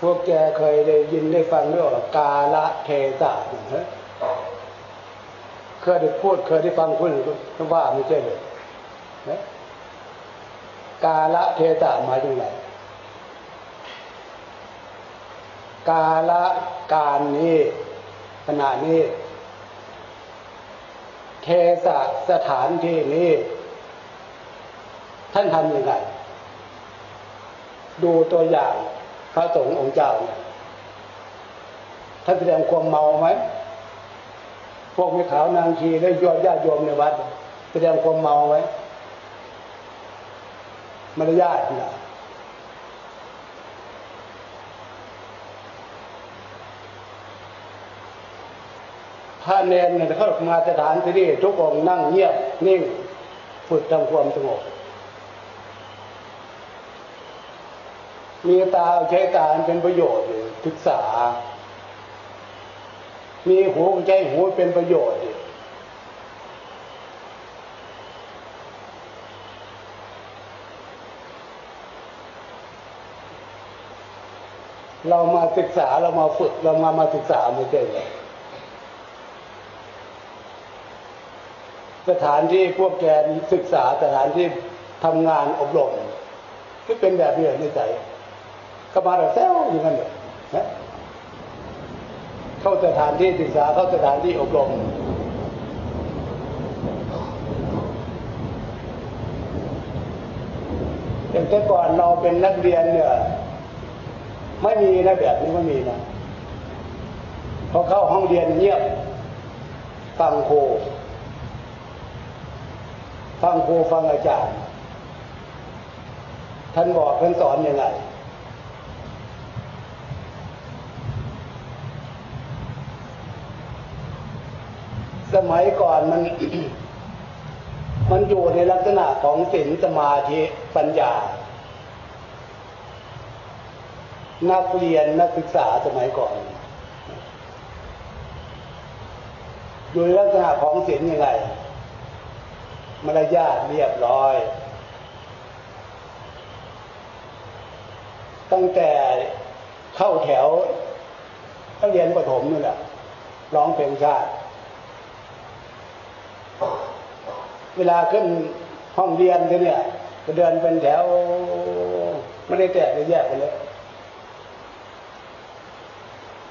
พวกแกเคยได้ยินได้ฟังเรื่องกาละเทศะนะเคยได้พูดเคยได้ฟังคุณว่าไม่ใช่เลยนะกาละเทศะหมายถึงไรกาละการนี้ขณะนี้ เทศะสถานที่นี้ ท่านทำยังไงดูตัวอย่าง พระสงฆ์องค์เจ้าเนี่ยท่านแสดงความเมาไหมพวกมีขาวนางชีและยอดญาติโยมในวัด แสดงความเมาไหมมารยาทนะถ้าเนนเนี่ยเขามาสถานที่นี่ทุกองนั่งเงียบนิ่งฝึกทำความสงบ มีตาใช้ตาเป็นประโยชน์ศึกษา มีหูใช้หูเป็นประโยชน์เรามาศึกษาเรามาฝึกเรามามาศึกษาไม่ใช่เลยสถานที่พวกแกศึกษาสถานที่ทำงานอบรมก็เป็นแบบนี้ในใจ ก็มาแบบแซวอย่างนั้นเลยนะเข้าสถานที่ศึกษาเข้าสถานที่อบรมอย่างแต่ก่อนเราเป็นนักเรียนเนี่ยไม่มีนะแบบนี้ไม่มีนะพอเข้าห้องเรียนเงียบฟังโคฟังครูฟังอาจารย์ ท่านบอกท่านสอนอยังไง สมัยก่อนมัน มันอยู่ในลักษณะของศีลสมาธิปัญญา นักเรียนนักศึกษาสมัยก่อน อยู่ในลักษณะของศีลยังไงมารยาทเรียบร้อย ตั้งแต่เข้าแถวตั้งเรียนประถมนี่แหละร้องเพลงชาติ เวลาขึ้นห้องเรียนกันเนี่ยก็เดินเป็นแถวไม่ได้แตกเลยแยกกันเลย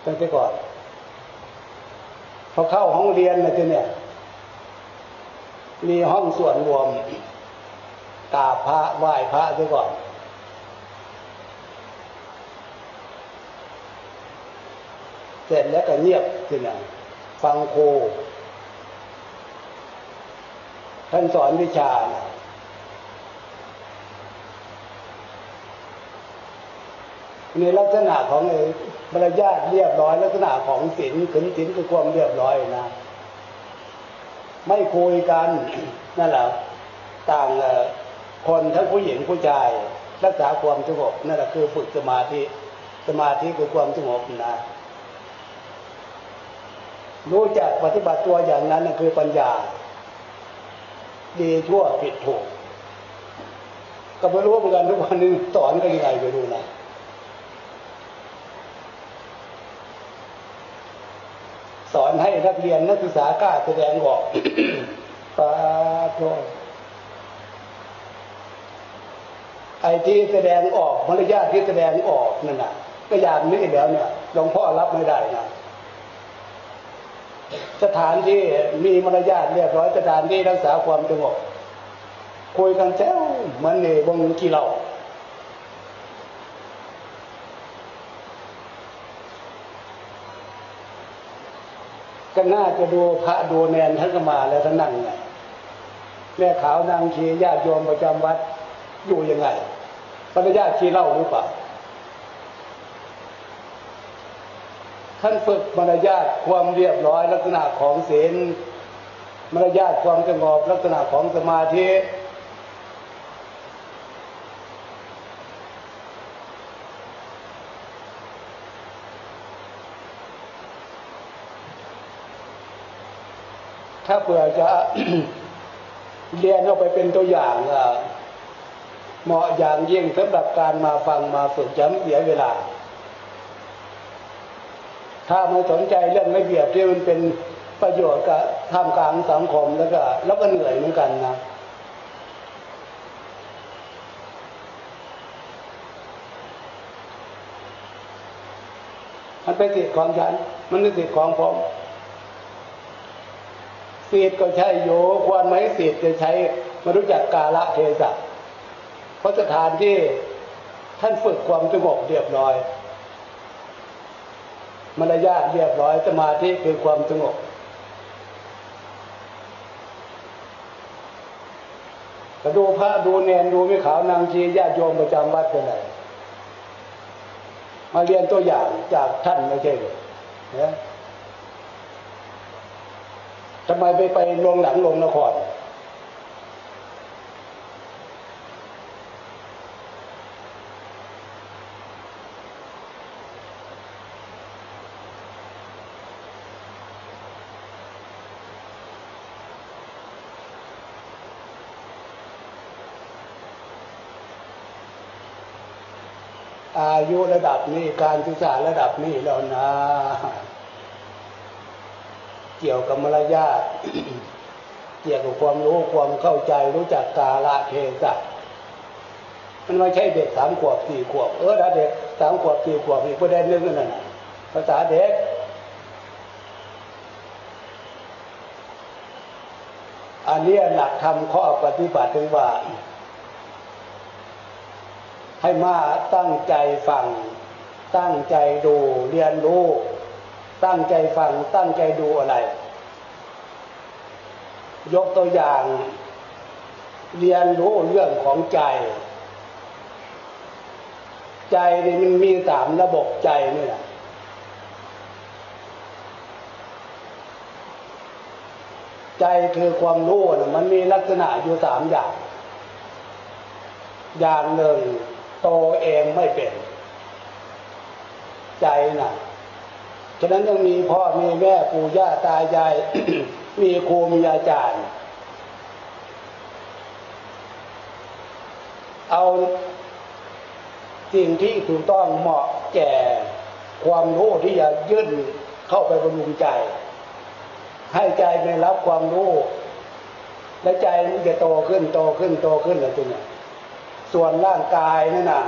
ตั้งแต่ก่อนพอเข้าห้องเรียนนะทีเนี่ย มีห้องส่วนรวมกราบพระไหว้พระซะก่อนเสร็จแล้วก็เงียบทีนั้นฟังครู ท่านสอนวิชา ในลักษณะของมารยาทเรียบร้อย ลักษณะของศีลขึนศีลคือความเรียบร้อยนะ ไม่คุยกันนั่นแหละต่างคนทั้งผู้หญิงผู้ชาย รักษาความสงบนั่นแหละคือฝึกสมาธิสมาธิคือความสงบนะรู้จักปฏิบัติตัวอย่างนั้นคือปัญญา ดีชั่วผิดถูกก็ไม่รู้เหมือนกันทุกวันนี้สอนกันยังไงไปดูนะสอนให้นักเรียนนักศึกษากล้าแสดงออกปาโทไอ้ที่แสดงออกมารยาทที่แสดงออกนั่นน่ะก็อย่างนี้แล้วเนี่ยหลวงพ่อรับไม่ได้นะ สถานที่มีมารยาทเรียบร้อยสถานที่รักษาความสงบคุยกันแจ้วมันเนี่วงกี่เราก็น่าจะดูพระดูแนนท่านก็มาแล้วท่านนั่งไงแม่ขาวนางชีญาติโยมประจำวัดอยู่ยังไงปริญาชีเล่าหรือเปล่า ท่านฝึกมารยาทความเรียบร้อยลักษณะของศีลมารยาทความสงบลักษณะของสมาธิถ้าเผื่อจะเรียนเข้าไปเป็นตัวอย่างเหมาะอย่างยิ่งสำหรับการมาฟังมาฝึกย้ำเสียเวลา ถ้าไม่สนใจเรื่องระเบียบที่มันเป็นประโยชน์กับท่ามกลางสังคมแล้วก็แล้วก็เหนื่อยเหมือนกันนะมันเป็นสิทธิ์ของฉัน มันเป็นสิทธิ์ของผมสิทธิ์ก็ใช่โยควรไหมสิทธิ์จะใช้มารู้จักกาละเทศะเพราะสถานที่ท่านฝึกความสงบเรียบร้อย มารยาทเรียบร้อยสมาธิคือความสงบก็ดูพระดูเนนดูไม่ขาวนางชีญาติโยมประจำวัดเป็นไรมาเรียนตัวอย่างจากท่านไม่ใช่หรือนะทำไมไปไปลงหลังลงนคร อา ยุระดับนี้การศึกษาระดับนี้แล้วนะ เกี่ยวกับมารยาทเกี่ยวกับความรู้ความเข้าใจรู้จักกาละเทศะมันไม่ใช่เด็กสามขวบสี่ขวบเออถ้าเด็กสามขวบสี่ขวบอีกประเด็นนึงนั่นภาษาเด็กอันนี้หลักทำข้อปฏิบัติถึงว่า ให้มาตั้งใจฟัง ตั้งใจดูเรียนรู้ ตั้งใจฟังตั้งใจดูอะไร ยกตัวอย่าง เรียนรู้เรื่องของใจ ใจนี่มันมีสามระบบใจนี่แหละใจคือความรู้นะมันมีลักษณะอยู่สามอย่าง อย่างหนึ่ง โตเองไม่เป็น ใจนะฉะนั้นต้องมีพ่อมีแม่ปู่ย่าตายาย มีครูมีอาจารย์ เอาสิ่งที่ถูกต้องเหมาะแก่ความรู้ที่จะยื่นเข้าไปบำรุงใจ ให้ใจได้รับความรู้ และใจมันจะโตขึ้นโตขึ้นโตขึ้นอะไรตัวเนี้ย ส่วนร่างกายนั่นน่ะ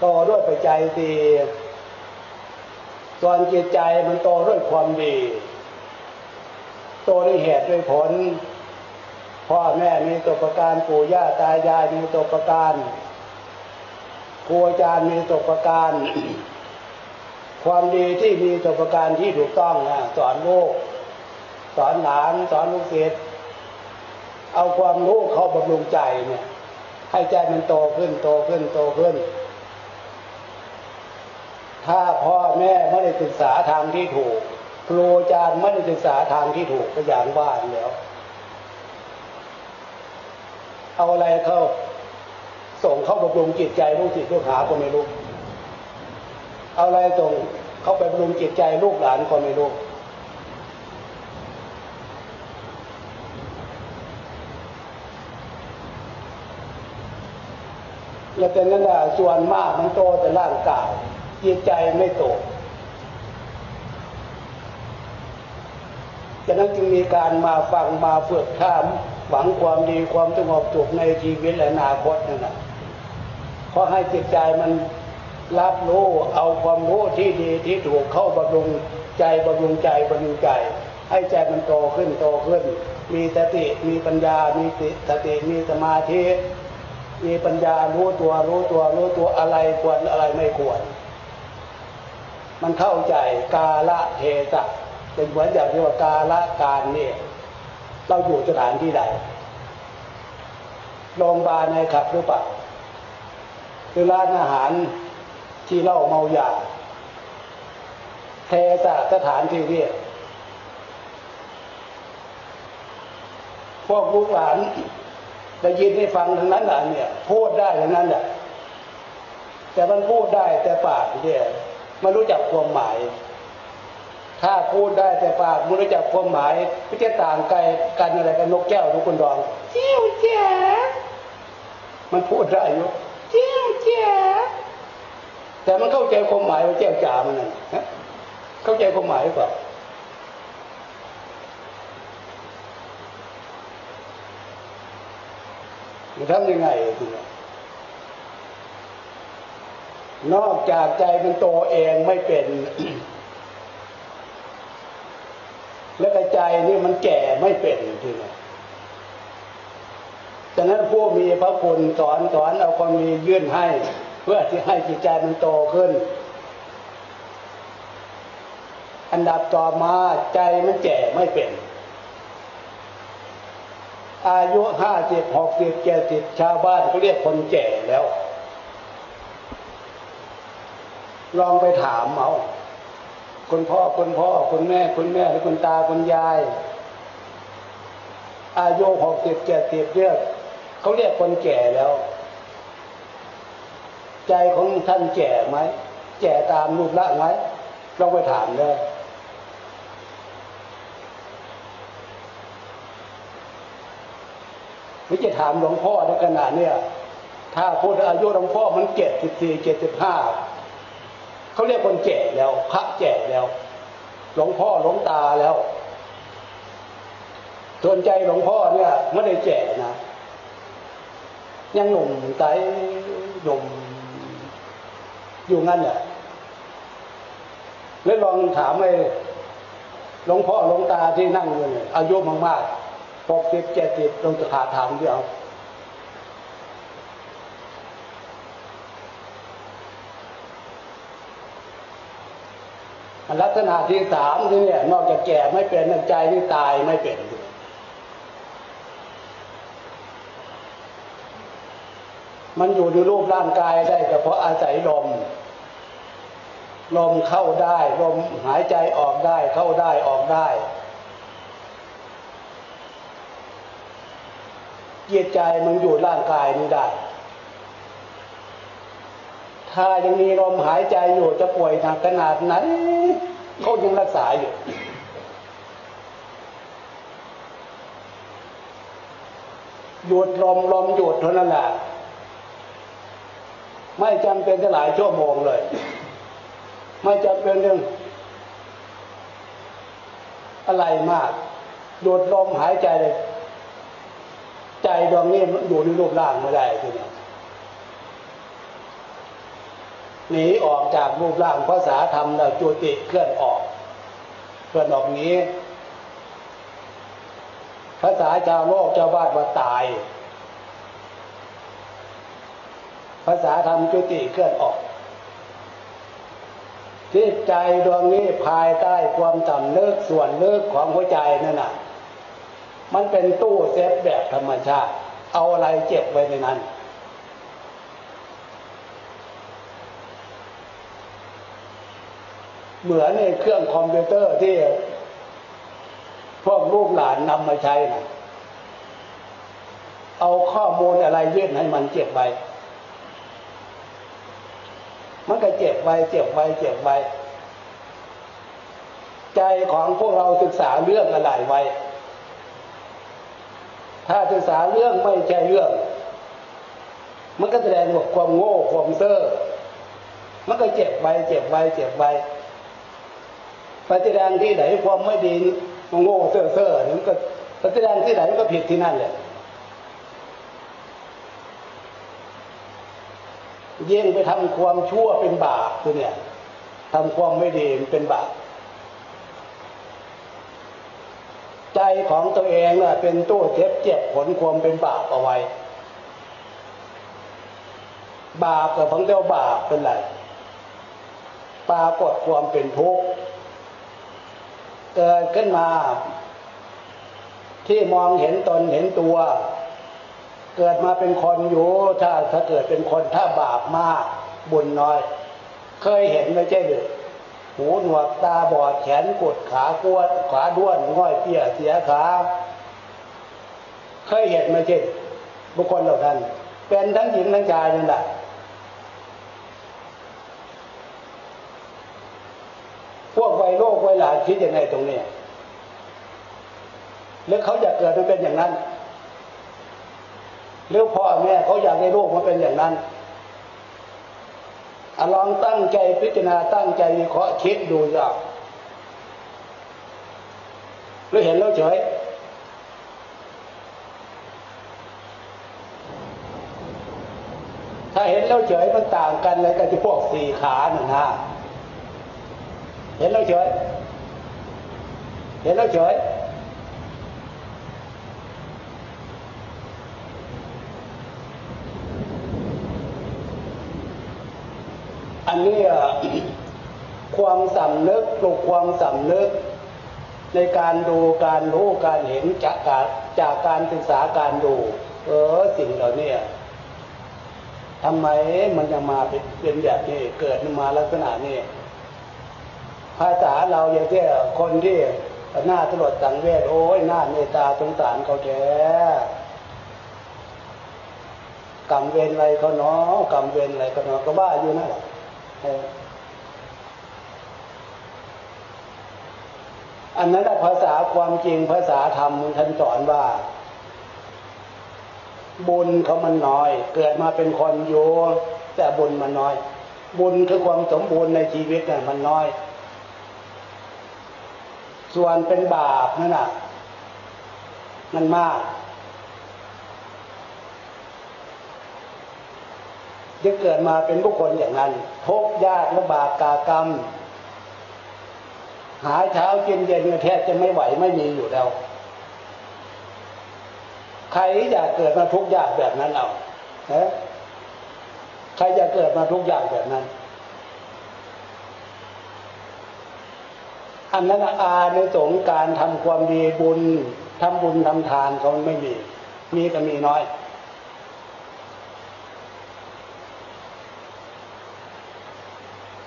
โตด้วยปัจจัยดีส่วนจิตใจมันโตด้วยความดี โตด้วยเหตุด้วยผล พ่อแม่มีตัวประการปู่ย่าตายายมีตัวประการครูอาจารย์มีตัวประการ ความดีที่มีตัวประการที่ถูกต้องนะสอนลูกสอนหลานสอนลูกศิษย์เอาความรู้เข้าบำรุงใจเนี่ย ให้ใจมันโตขึ้นโตขึ้นโตขึ้น ถ้าพ่อแม่ไม่ได้ศึกษาทางที่ถูก ครูอาจารย์ไม่ได้ศึกษาทางที่ถูกก็อย่างว่านแล้ว เอาอะไรเข้า ส่งเข้าบำรุงจิตใจลูกศิษย์ลูกหาก็ไม่รู้ เอาอะไรส่งเข้าไปบำรุงจิตใจลูกหลานก็ไม่รู้ แล้วแต่นั้นส่วนมากมันโตแต่ร่างกายจิตใจไม่โตฉะนั้นจึงมีการมาฟังมาฝึกข้ามหวังความดีความสงบสุขในชีวิตและอนาคตนั่นแหละเพราะให้จิตใจมันรับรู้เอาความรู้ที่ดีที่ถูกเข้าบำรุงใจบำรุงใจบำรุงใจ ให้ใจมันโตขึ้นโตขึ้น มีสติมีปัญญา มีสติมีสมาธิ มีปัญญารู้ตัวรู้ตัวรู้ตัวอะไรควรอะไรไม่ควร มันเข้าใจกาละเทศะเป็นเหมือนอย่างที่ว่ากาละการเนี่ยเราอยู่สถานที่ใดโรงพยาบาลในขับหรือเปล่าคือร้านอาหารที่เล่าเมายาเทศะสถานที่เรียกพวกลูกหลาน ได้ยินได้ฟังทั้งนั้นแหละเนี่ยพูดได้ทั้งนั้นแหละแต่มันพูดได้แต่ปากเนี่ยไม่รู้จักความหมาย ถ้าพูดได้แต่ปากไม่รู้จักความหมายก็จะต่างไกลกันอะไรกันนกแก้วทุกคนดองเจียวแจ๋มันพูดได้อยู่เจียวแจ๋แต่มันเข้าใจความหมายว่าเจ้าจ๋ามันนั่นเข้าใจความหมายหรือเปล่า มันทำยังไงทีนี้นอกจากใจมันโตเองไม่เป็น แล้วใจนี่มันแก่ไม่เป็นทีนี้ฉะนั้นผู้มีพระคุณสอนสอนเอาความมียื่นให้ เพื่อที่ให้จิตใจมันโตขึ้น อันดับต่อมาใจมันแก่ไม่เป็น อายุห้าสิบหกสิบเจ็ดสิบชาวบ้านเขาเรียกคนแก่แล้ว ลองไปถามเอาคุณพ่อคุณพ่อคุณแม่คุณแม่หรือคุณตาคุณยาย อายุหกสิบเจ็ดสิบเรียกเขาเรียกคนแก่แล้ว ใจของท่านแก่ไหมแก่ตามรูปร่างไหมลองไปถามเลย ไม่จะถามหลวงพ่อในขณะเนี้ยถ้าพูดอายุหลวงพ่อมันเจ็ดสิบสี่เจ็ดสิบห้าเขาเรียกคนแก่แล้วพระแก่แล้ว หลวงพ่อหลวงตาแล้วส่วนใจหลวงพ่อเนี่ยไม่ได้แก่นะยังหนุ่มใจหนุ่มอยู่งั้นแหละแล้วลองถามไอ้หลวงพ่อหลวงตาที่นั่งอยู่เนี่ยอายุมากๆ หกสิบเจ็ดสิบลงจะขาถามเดียวลักษณะที่สามที่เนี่ยนอกจากแก่ไม่เป็นใจที่ตายไม่เป็นมันอยู่ในรูปร่างกายได้แต่เพราะอาศัยลม ลมเข้าได้ ลมหายใจออกได้ เข้าได้ออกได้ จิตใจมันอยู่ร่างกายนี้ได้ ถ้ายังมีลมหายใจอยู่จะป่วยหนักขนาดไหนเขายังรักษาอยู่ หยุดลมลมหยุดเท่านั้นแหละไม่จำเป็นจะหลายชั่วโมงเลย ไม่จำเป็นเรื่องอะไรมากหยุดลมหายใจเลย ดวงนี้อยู่ในรูปร่างไม่ได้ทีเดียวหนีออกจากรูปร่างภาษาธรรมแล้วจุติเคลื่อนออก เคลื่อนออกนี้ ภาษาชาวโลกชาวบ้านว่าตาย ภาษาธรรมจุติเคลื่อนออกที่ใจดวงนี้ภายใต้ความต่ำเลิกส่วนเลิกของหัวใจนั่นน่ะ มันเป็นตู้เซฟแบบธรรมชาติ เอาอะไรเก็บไว้ในนั้น เหมือนในเครื่องคอมพิวเตอร์ที่พวกลูกหลานนำมาใช้นะเอาข้อมูลอะไรยื่นให้มันเจ็บไว้ มันก็เจ็บไว้ เจ็บไว้ เจ็บไว้ ใจของพวกเราศึกษาเรื่องอะไรไว้ ถ้าศึกษาเรื่องไม่ใช่เรื่อง มันก็แสดงว่าความโง่ความเซ่อมันก็เจ็บไว้เจ็บไว้เจ็บไว้ปฏิแดงที่ไหนความไม่ดีมันโง่เซ่อเซ่อนี่มันก็ปฏิแดงที่ไหนมันก็ผิดที่นั่นแหละยิ่งไปทำความชั่วเป็นบาปตัวเนี่ยทำความไม่ดีเป็นบาป ใจของตัวเองน่ะเป็นตู้เจ็บเจ็บผลความเป็นบาปเอาไว้ บาปกับพังเจ้าบาปเป็นไรปรากฏความเป็นทุกข์เกิดขึ้นมา ที่มองเห็นตนเห็นตัว เกิดมาเป็นคนอยู่ ถ้าถ้าเกิดเป็นคนถ้าบาปมากบุญน้อย เคยเห็นไม่ใช่หรือ หูหนวกตาบอดแขนกดขากวดขาด้วนง่อยเปี้ยเสียขา เคยเห็นไม่ใช่นบุคคลเหล่านั้นเป็นทั้งหญิงทั้งชายนั่นแหละพวกไวัยโลกวัยหลานคิดยังไงตรงนี้แล้วเขาอยากเกิดมันเป็นอย่างนั้นหรือพ่อแม่เขาอยากให้ลูกมาเป็นอย่างนั้น ลองตั้งใจพิจารณาตั้งใจวิเคราะห์คิดดูสิหล้วเห็นแล้วเฉยถ้าเห็นแล้วเฉยมันต่างกันเลยกับที่พวกสี่ขาหนึ่งห้าเห็นแล้วเฉยเห็นแล้วเฉย นนี้อ่ความสำนึกปลุกความสำนึก ในการดูการรู้การเห็นจากการจากการศึกษาการดู เออสิ่งเหล่านี้ทำไมมันจะมาเป็นเป็นแบบนี้เกิดมาลักษณะนี้ภาษาเราอย่างที่คนที่หน้าตลอดสังเวชโอ้ยหน้าเมตตาสงสารเขาแท้กรรมเวรอะไรเขาเนาะกรรมเวรอะไรเขาเนาะก็บ้าอยู่นั่นแหละ เอออันนั้นภาษาความจริงภาษาธรรมท่านสอนว่า บุญเขามันน้อย เกิดมาเป็นคนอยู่แต่บุญมันน้อย บุญคือความสมบูรณ์ในชีวิตน่ะมันน้อย ส่วนเป็นบาปนั่นน่ะ มันมาก จะเกิดมาเป็นบุคคลอย่างนั้นทุกยากลำบากกากรรม หาเช้ากินเย็นแทบจะไม่ไหวไม่มีอยู่แล้ว ใครอยากเกิดมาทุกยากแบบนั้นเอาฮะใครอยากเกิดมาทุกข์ยากแบบนั้น อันนั้นอาในสงการทำความดีบุญทำบุญทำทานเขาไม่มี มีก็มีน้อย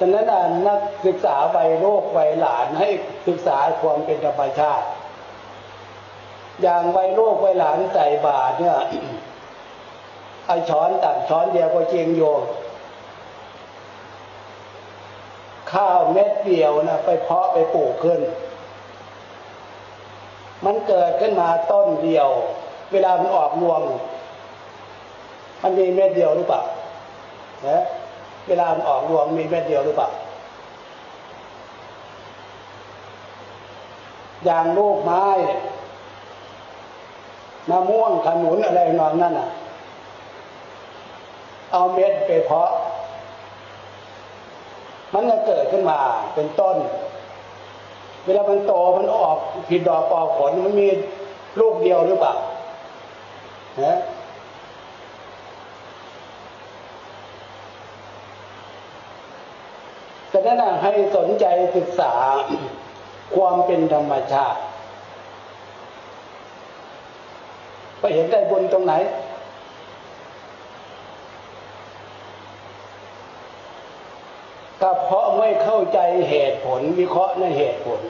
ฉะนั้นนักศึกษาวัยโลกวัยหลานให้ศึกษาความเป็นธรรมชาติ อย่างวัยโลกวัยหลานใส่บาตรเนี่ยไอช้อนตักช้อนเดียวก็เจียงโยงข้าวเม็ดเดียวนะไปเพาะไปปลูกขึ้น มันเกิดขึ้นมาต้นเดียว เวลามันออกรวง มันมีเม็ดเดียวหรือเปล่านะ เวลามันออกรวงมีเม็ดเดียวหรือเปล่า อย่างลูกไม้มะม่วงขนุนอะไรนองนั่นอะ เอาเม็ดไปเพาะ มันจะเกิดขึ้นมาเป็นต้น เวลามันโตมันออกผิดดอกออกผลมันมีลูกเดียวหรือเปล่านะแต่ นั้นนะให้สนใจศึกษาความเป็นธรรมชาติ ไปเห็นได้บนตรงไหนก็เพราะไม่เข้าใจเหตุผลวิเคราะห์ในเหตุผล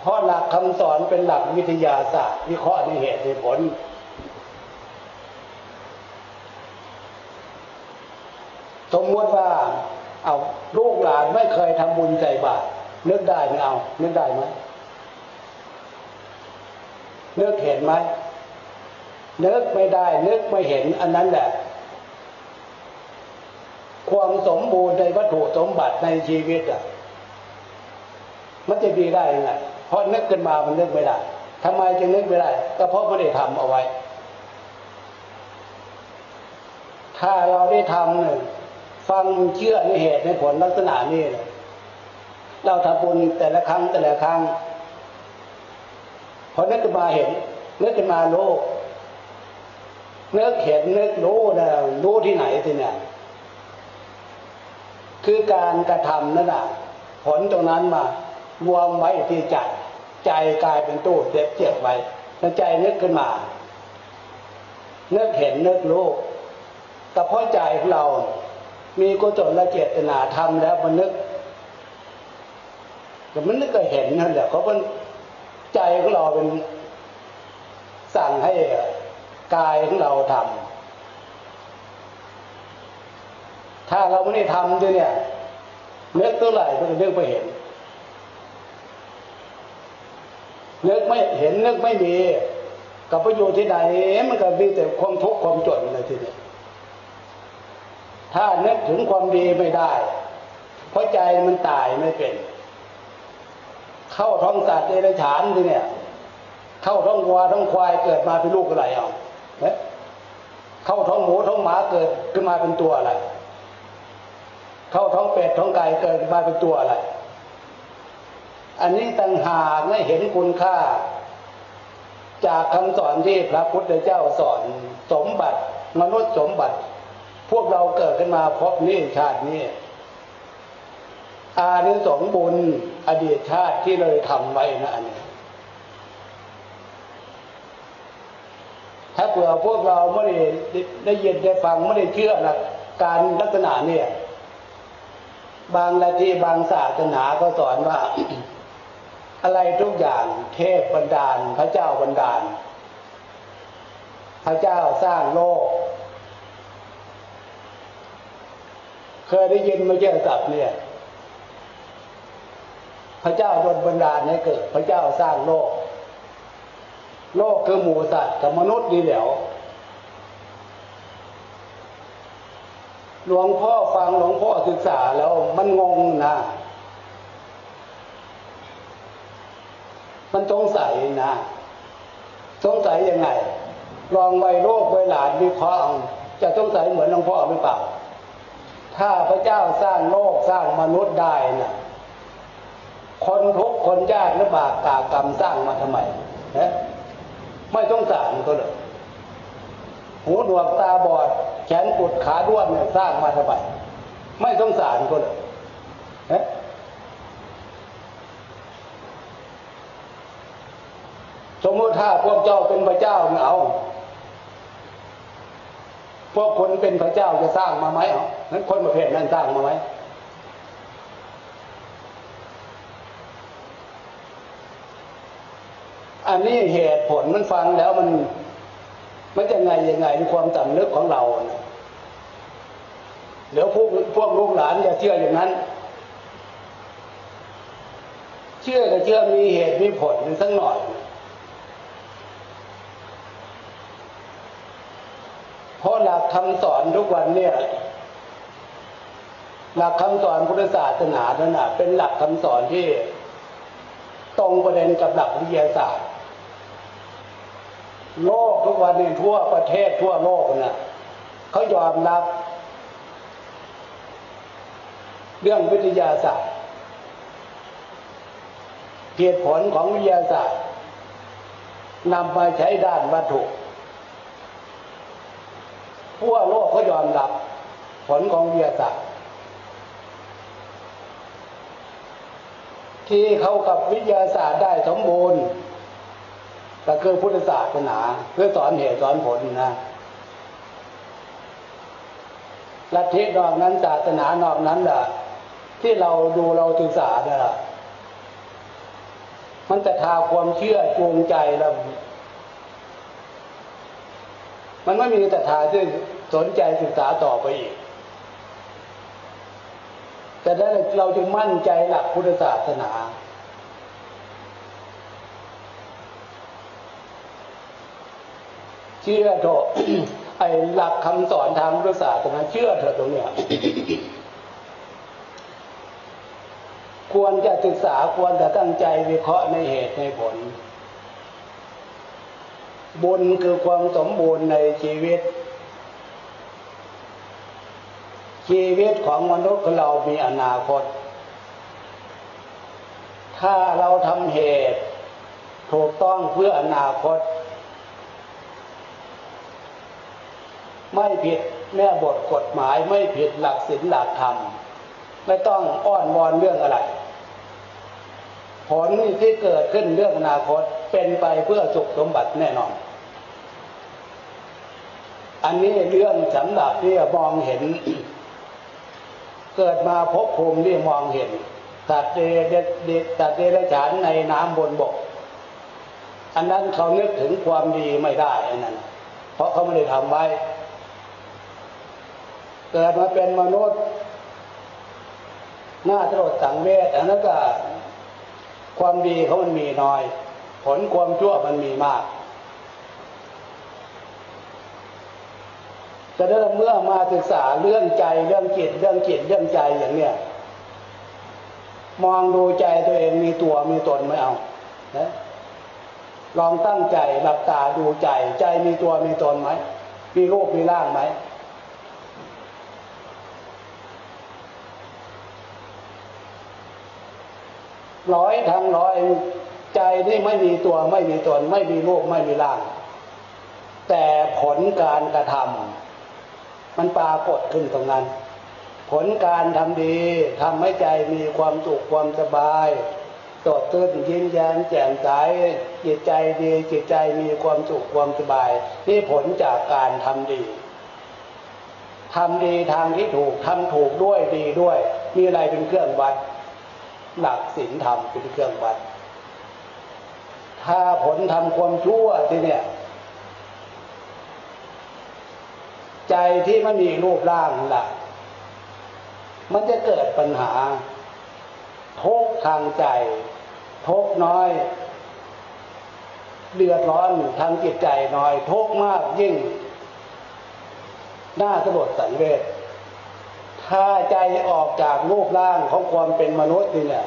เพราะหลักคำสอนเป็นหลักวิทยาศาสตร์ วิเคราะห์ในเหตุในผลสมมติว่า เอาลูกหลานไม่เคยทำบุญใส่บาตรนึกได้ไหมเอานึกได้ไหมนึกเห็นไหมนึกไม่ได้นึกไม่เห็นอันนั้นแหละ ความสมบูรณ์ในวัตถุสมบัติในชีวิตอะ มันจะดีได้ยังไงเพราะนึกขึ้นมามันนึกไม่ได้ทำไมจึงนึกไม่ได้ ก็เพราะไม่ได้ทำเอาไว้ ถ้าเราได้ทำเนี่ย ฟังเชื่อในเหตุในผลลักษณะนี้เลยเราทำบุญแต่ละครั้งแต่ละครั้งพอนึกขึ้นมาเห็นนึกขึ้นมาโลกนึกเห็นนึกรู้นะรู้ที่ไหนทีเนี่ยคือการกระทำนั่นน่ะผลตรงนั้นมารวมไว้ที่ใจใจกลายเป็นตู้เจ็บเจ็บไว้แล้วใจนึกขึ้นมานึกเห็นนึกรู้แต่เพราะใจของเรา มีกุศลและเจตนาทำแล้วมันนึกแต่มันนึกก็เห็นนั่นแหละเขาเป็นใจของเราเป็นสั่งให้กายของเราทำถ้าเราไม่ได้ทำด้วยเนี่ยนึกเท่าไหร่ก็จะนึกไปเห็นนึกไม่เห็นนึกไม่มีกับประโยชน์ที่ไหนมันก็มีแต่ความทุกข์ความจนอะไรทีนี้ ถ้านึกถึงความดีไม่ได้ เพราะใจมันตายไม่เป็น เข้าท้องสัตว์เดรัจฉานทีเนี่ย เข้าท้องวัวท้องควายเกิดมาเป็นลูกอะไรเอาเนี่ยเข้าท้องหมูท้องหมาเกิดขึ้นมาเป็นตัวอะไร เข้าท้องเป็ดท้องไก่เกิดมาเป็นตัวอะไร อันนี้ต่างหากไม่เห็นคุณค่า จากคำสอนที่พระพุทธเจ้าสอนสมบัติ มนุษย์สมบัติ พวกเราเกิดขึ้นมาเพบนี้ชาตินี้อานิสงบุญอดีตชาติที่เลยทำไว้นะอันนี้ถ้าเผื่อพวกเราไม่ได้ได้ยินได้ฟังไม่ได้เชื่อหลักการลักษณะเนี่ย บางละทีบางศาสนาก็สอนว่า อะไรทุกอย่างเทพบันดาล พระเจ้าบันดาล พระเจ้าสร้างโลก เคยได้ยินมาเยอะสับเนี่ย พระเจ้าดนบันดาลให้เกิด พระเจ้าสร้างโลก โลกคือหมูสัตว์กับมนุษย์นี่แล้วหลวงพ่อฟังหลวงพ่อศึกษาแล้วมันงงนะมันสงสัยนะสงสัยยังไง ลองไวโรคไวหลานวิเคราะห์จะสงสัยเหมือนหลวงพ่อหรือเปล่า ถ้าพระเจ้าสร้างโลกสร้างมนุษย์ได้นะคนทุกคนยากหรือบาปตากรรมสร้างมาทำไมนะไม่ต้องสารก็เลยหูหนวกตาบอด แขนปุดขาด้วนเนี่ยสร้างมาทำไมไม่ต้องสารก็เลยนะสมมติถ้าพวกเจ้าเป็นพระเจ้าเนี่ยเอา พวกคนเป็นพระเจ้าจะสร้างมาไหมเหรอนั้นคนประเภทนั้นสร้างมาไหมอันนี้เหตุผลมันฟังแล้วมัน มันจะไงยังไงในความสำนึกของเรานะเดี๋ยวพวกพวกลูกหลานอย่าเชื่ออย่างนั้น เชื่อก็เชื่อมีเหตุมีผลสักหน่อย เพราะหลักคำสอนทุกวันเนี่ยหลักคำสอนพุทธศาสนานั้นนะเป็นหลักคำสอนที่ตรงประเด็นกับหลักวิทยาศาสตร์ โลกทุกวันนี้ทั่วประเทศทั่วโลกนะเขายอมรับ เรื่องวิทยาศาสตร์เหตุผลของวิทยาศาสตร์นำมาใช้ด้านวัตถุ ทั่วโลกเขายอมรับผลของวิทยาศาสตร์ที่เข้ากับวิทยาศาสตร์ได้สมบูรณ์ก็คือพุทธศาสนาเพื่อสอนเหตุสอนผลนะลัทธินอกนั้นศาสนานอกนั้นล่ะ ที่เราดูเราศึกษาเนี่ยล่ะมันจะทาความเชื่อจูงใจเรา มันไม่มีแต่ทาที่สนใจศึกษาต่อไปอีก แต่ได้เราจึงมั่นใจหลักพุทธศาสนา เชื่อเถอะไอหลักคำสอนทางพุทธศาสนาเชื่อเถอะตรงเนี้ยควรจะศึกษาควรจะตั้งใจวิเคราะห์ในเหตุในผล บุญคือความสมบูรณ์ในชีวิต ชีวิตของมนุษย์ของเรามีอนาคต ถ้าเราทำเหตุถูกต้องเพื่ออนาคต ไม่ผิดแม่บทกฎหมายไม่ผิดหลักศีลหลักธรรม ไม่ต้องอ้อนวอนเรื่องอะไร ผลที่เกิดขึ้นเรื่องอนาคตเป็นไปเพื่อสุขสมบัติแน่นอน อันนี้เรื่องสำหรับที่มองเห็น เกิดมาพบภูมิที่มองเห็นสัตว์เดรัจสัตว์เดรัจฉานในน้ำบนบก อันนั้นเขานึกถึงความดีไม่ได้อันนั้น เพราะเขาไม่ได้ทำไว้ เกิดมาเป็นมนุษย์หน้าตรดสังเวชอันนั้นก็ ความดีเขามันมีน้อย ผลความชั่วมันมีมากจะได้เมื่อมาศึกษาเรื่องใจเรื่องจิตเรื่องจิตเรื่องใจอย่างเนี้ยมองดูใจตัวเองมีตัวมีตนไม่เอานะลองตั้งใจหลับตาดูใจ ใจมีตัวมีตนไหมมีรูปมีร่างไหม ร้อยทั้งร้อยใจที่ไม่มีตัวไม่มีตน ไม่มีรูปไม่มีร่าง แต่ผลการกระทำมันปรากฏขึ้นตรงนั้น ผลการทำดีทำให้ใจมีความสุขความสบายสดชื่นยิ้มแย้มแจ่มใสจิตใจดีจิตใจมีความสุขความสบาย นี่ผลจากการทำดีทำดีทางที่ถูกทำถูกด้วยดีด้วย มีอะไรเป็นเครื่องวัด หลักศีลธรรมเป็นเครื่องวัด ถ้าผลทำความชั่วที่เนี่ย ใจที่ไม่มีรูปร่างล่ะ มันจะเกิดปัญหาทุกทางใจทุกน้อย เดือดร้อนทางจิตใจน้อยทุกมากยิ่งน่าสลดสังเวช ถ้าใจออกจากรูปร่างของความเป็นมนุษย์นี่เนี่ย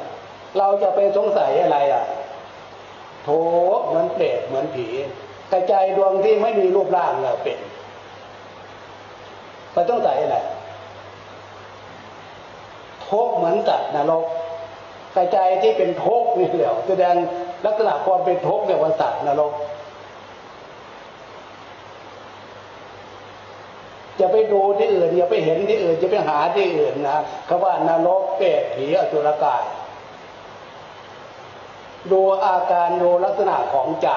เราจะไปสงสัยอะไรอะ โถเหมือนเปรตเหมือนผีแต่ใจดวงที่ไม่มีรูปร่างเนี่เป็นไปต้องใส่อะไรทุกเหมือนตัดนรกกระใจที่เป็นทุกข์นี่เหลียวแสดงลักษณะความเป็นทุกข์เนี่ยว่าสัตว์นรก จะไปดูที่อื่นอย่าไปเห็นที่อื่นจะไปหาที่อื่นนะคำว่านรกเปรตผีอสุรกาย ดูอาการดูลักษณะของใจ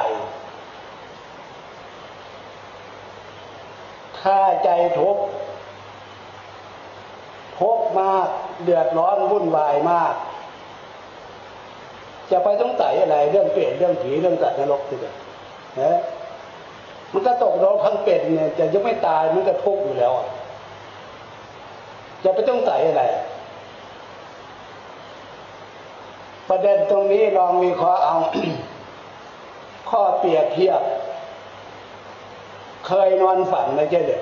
ถ้าใจทุกข์ทุกข์มากเดือดร้อนวุ่นวายมาก จะไปต้องใส่อะไรเรื่องเปลี่ยนเรื่องผีเรื่องสัตว์นรกสินะ มันก็ตกนรกทั้งเป็นเนี่ยจะยังไม่ตายมันก็ทุกข์อยู่แล้วจะไปต้องใส่อะไร ประเด็นตรงนี้ลองวิเคราะห์เอา ข้อเปรียบเทียบ เคยนอนฝันไหมเจ๊เด็ก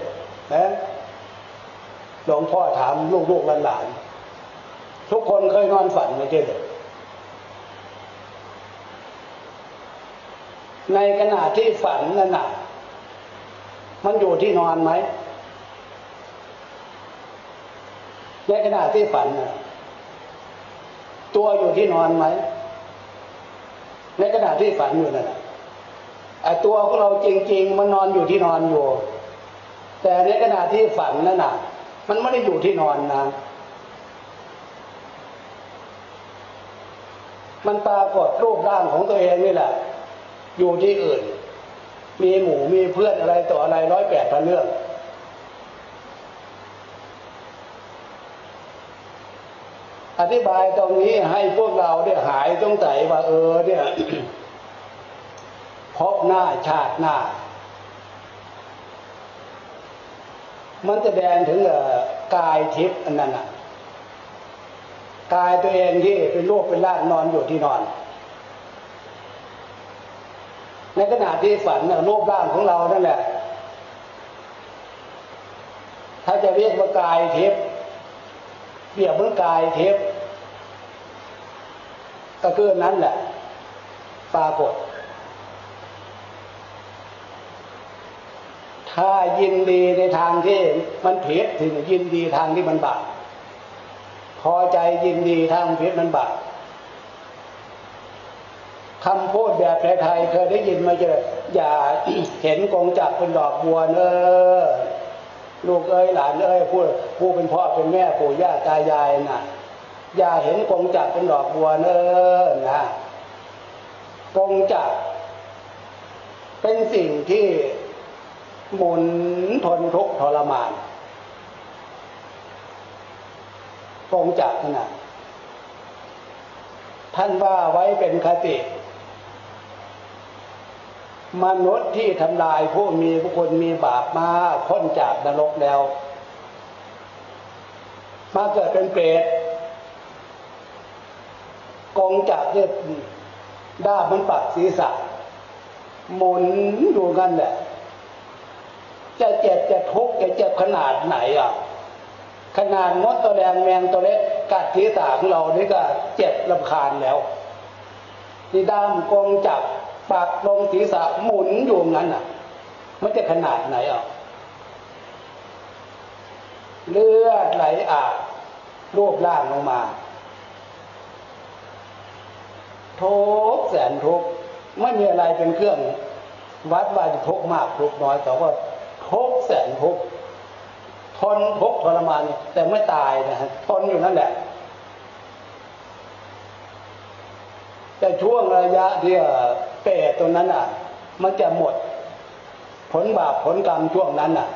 นะหลวงพ่อถามลูกๆหลานๆทุกคนเคยนอนฝันไหมเจ๊เด็กในขณะที่ฝันนั่นน่ะ มันอยู่ที่นอนไหมในขณะที่ฝัน ตัวอยู่ที่นอนไหม ในขณะที่ฝันอยู่นั่นไอ้ตัวของเราจริง ๆ มันนอนอยู่ที่นอนอยู่ แต่ในขณะที่ฝันนั่นน่ะ มันไม่ได้อยู่ที่นอนนะมันปรากฏรูปร่างของตัวเองนี่แหละ อยู่ที่อื่น มีหมู่มีเพื่อนอะไรต่ออะไรร้อยแปดพันเรื่องอธิบายตรงนี้ให้พวกเราได้หายต้องใจว่าเออเนี่ยพบหน้าชาติหน้า มันจะแดงถึงกายทิพย์อันนั้นน่ะกายตัวเองที่เป็นรูปเป็นร่างนอนอยู่ที่นอน ในขณะที่ฝันรูปร่างของเรานั่นแหละ ถ้าจะเรียกว่ากายเทปเปรียบเหมือนกายเทปก็คือนั้นแหละปรากฏ ถ้ายินดีในทางที่มันผิดถึงยินดีทางที่มันบาปพอใจยินดีทางผิดมันบาป คำพูดแบบไทยๆเคยได้ยินมาเจออย่าเห็นกองจักเป็นดอกบัวเนอลูกเอ้ยหลานเอ้ยผู้ผู้เป็นพ่อเป็นแม่ปู่ย่าตายายน่ะ อย่าเห็นกองจักเป็นดอกบัวเนอนะกองจักเป็นสิ่งที่หมุนทนทุกข์ทรมานกองจักนะท่านว่าไว้เป็นคติ มนุษย์ที่ทำลายผู้มีผู้คนมีบาปมาพ้นจากนรกแล้ว มาเกิดเป็นเปรตกองจากเนี่ด้ามันปักศีรษะหมุนดูกันแหละ จะเจ็บจะทุกข์จะเจ็บขนาดไหนอะ ขนาดมดตัวแดงแมงตัวเล็กกัดที่สาของเรานี่ก็เจ็บลำคาญแล้วนี่ด้ามกองจับ ปากลงศีรษะหมุนอยู่งั้นอะ มันจะขนาดไหนอะเลือดไหลอาบรูปร่างลงมาทุกแสนทุกไม่มีอะไรเป็นเครื่อง วัดว่าจะทุกมากทุกน้อยแต่ว่าทุกแสนทุกทนทุกทรมานแต่ไม่ตายนะฮะทนอยู่นั่นแหละ แต่ช่วงระยะที่ เปรตตรงนั้นอะ มันจะหมด ผลบาปผลกรรมช่วงนั้นอะ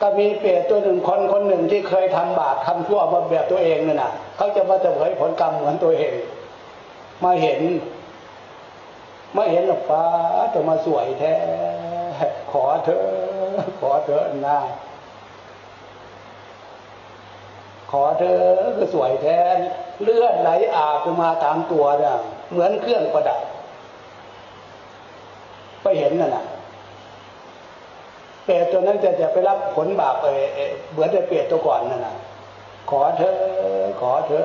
ก็มีเปรตตัวหนึ่งคนคนหนึ่งที่เคยทำบาปทำชั่วมาแบบตัวเองนั่นน่ะเขาจะมาเสวยผลกรรมเหมือนตัวเอง มาเห็นมาเห็นหรอกป้าจะมาสวยแท้ ขอเธอ ขอเธอนะ ขอเธอก็สวยแท้เลือดไหลอาบมาตามตัวเนี่ยเหมือนเครื่องประดับ ไปเห็นน่ะนะเปรตตัวนั้นจะจะไปรับผลบาปเอเหมือนจะเปรตตัวก่อนนั่นนะขอเธอขอเธอ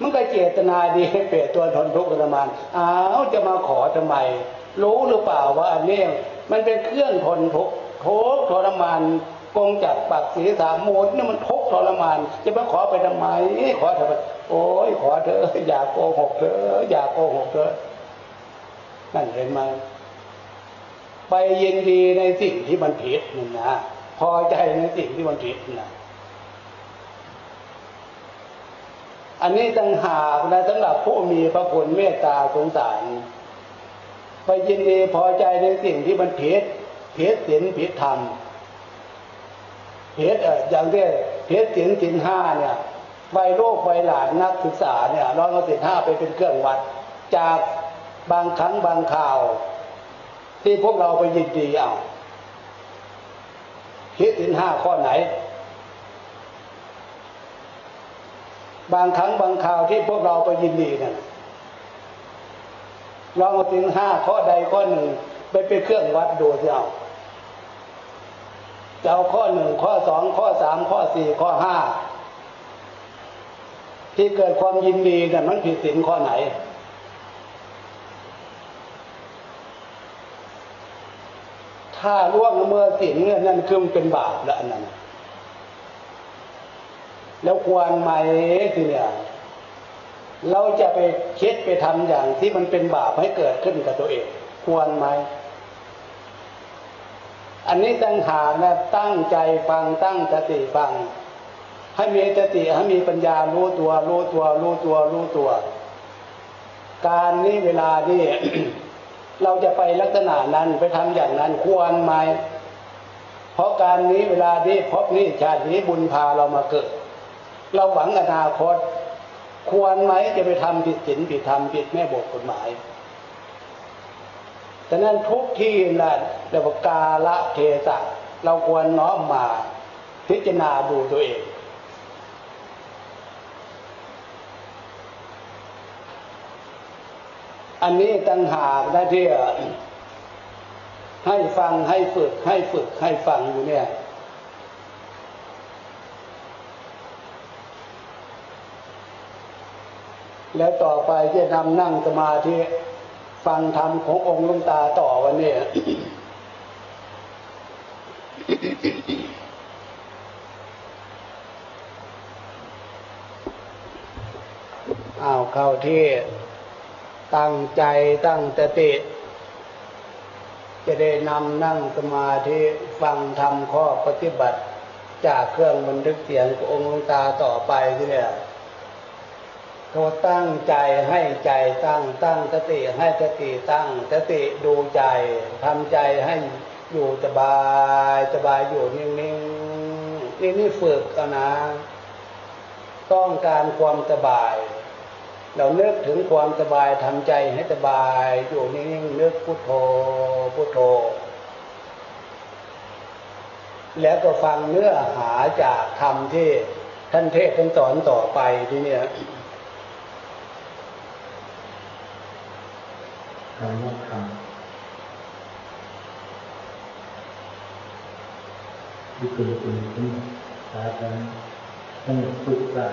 มันก็เจตนาดีให้เปรตตัวทนทุกข์ทรมานอ้าวจะมาขอทำไม รู้หรือเปล่าว่าอันนี้มันเป็นเครื่องทนทุกข์ทุกข์ทรมาน กงจัดปักศีรษะมูดนี่มันทุกข์ทรมาน จะมาขอไปทำไม ขอทำไมโอ้ยขอเธออย่าโกหกเธออย่าโกหกเธอนั่นเห็นไหมไปยินดีในสิ่งที่มันผิดนี่นะพอใจในสิ่งที่มันผิดนะอันนี้ตั้งหากนะสำหรับผู้มีพระคุณเมตตาสงสารไปยินดีพอใจในสิ่งที่มันผิดผิดศีลผิดธรรม ผิดอย่างที่ผิดศีลศีลห้าเนี่ยใบโลกใบหลานนักศึกษาเนี่ยเราเอาศีลห้าไปเป็นเครื่องวัด จากบางครั้งบางข่าว ที่พวกเราไปยินดีเอาผิดศีลห้าข้อไหน บางครั้งบางข่าวที่พวกเราไปยินดีนั่นลองเอาถึงห้าข้อใดข้อหนึ่งไปเป็นเครื่องวัดดูสิเอา จะเอาข้อหนึ่งข้อสองข้อสามข้อสี่ข้อห้าที่เกิดความยินดีเนี่ยมันผิดศีลข้อไหน ถ้าล่วงละเมิดศีลเนี่ยนั่นคือมันเป็นบาปแล้วนั่นแล้วควรไหมทีเนี่ย เราจะไปคิดไปทำอย่างที่มันเป็นบาปให้เกิดขึ้นกับตัวเอง ควรไหม อันนี้ตั้งหากนะตั้งใจฟังตั้งสติฟัง ให้มีสติให้มีปัญญารู้ตัวรู้ตัวรู้ตัวรู้ตัว การนี้เวลาที่เราจะไปลักษณะนั้นไปทำอย่างนั้นควรไหมเพราะการนี้เวลาที่พบนี้ชาตินี้บุญพาเรามาเกิด เราหวังอนาคต ควรไหมจะไปทำผิดศีลผิดธรรมผิดแม่บทกฎหมาย ฉะนั้นทุกที่นั่นเรียกว่ากาละเทศะเราควรน้อมมาพิจารณาดูตัวเองอันนี้ตั้งหากนะที่ให้ฟังให้ฝึกให้ฝึกให้ฟังอยู่เนี่ย แล้วต่อไปจะนำนั่งสมาธิ ฟังธรรมขององค์ลวงตาต่อวันนี้อ้าวเข้าที่ตั้งใจตั้งสติ จะได้นำนั่งสมาธิฟังธรรมข้อปฏิบัติ จากเครื่องบันทึกเสียงขององค์ลวงตาต่อไปที่เนี่ย เขาตั้งใจให้ใจตั้งตั้งสติให้สติตั้งสติดูใจทำใจให้อยู่สบายสบายอยู่นิ่งๆนี่นี่ฝึกเอานะ ต้องการความสบาย เราเนึกถึงความสบายทำใจให้สบายอยู่นิ่งๆนึกพุโทโธพุโทโธ แล้วก็ฟังเนื้อหาจากธรรมที่ท่านเทศท่านสอนต่อไปที่เนี่ย คำว่าคำที่เป็นจริงที่หาทางให้ทุข์ได้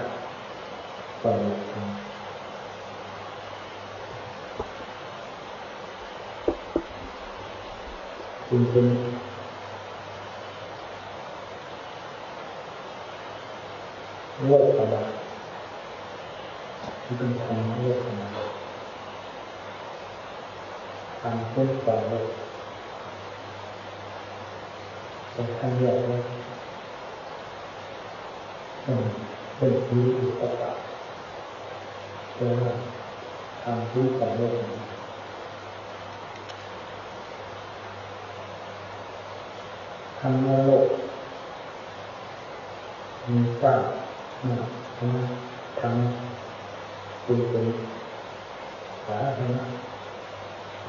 ก่อนทำคุณเป็นโลกธรรมะที่เป็นธรรมะโลกธรรมะ ทำเพื่อความโลกเป็นขั้นแรกเลยเป็นที่อุปการเพื่อทำเพื่อความโลกทำโลกมีกว้างมากทั้งทั้งเป็นเป็นสาธารณะ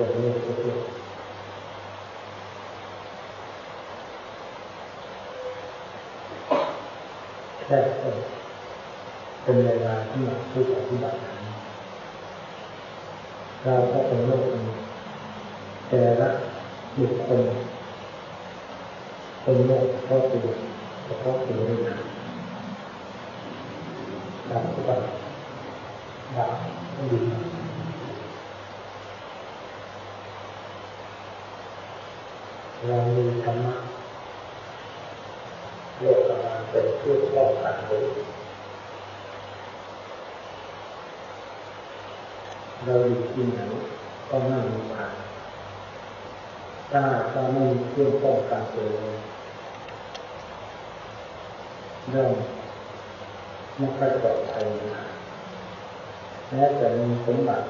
แต่โลกก็คือแค่เป็นเวลาที่เราพูดอธิบายนั้นเราก็เป็นโลกนี้แต่ละบุคคลเป็นโลกเฉพาะตัวเฉพาะตัวนี่นะดับก็ดับไม่ดี เรามีธรรมะโลกกำลังเป็นเพื่อป้องกันตัวเราอยู่ที่ไหนก็ไม่มีทางถ้าถ้าไม่มีเครื่องป้องกันตัวเรื่องไม่ค่อยปลอดภัยนะแม้แต่มีสมบัติ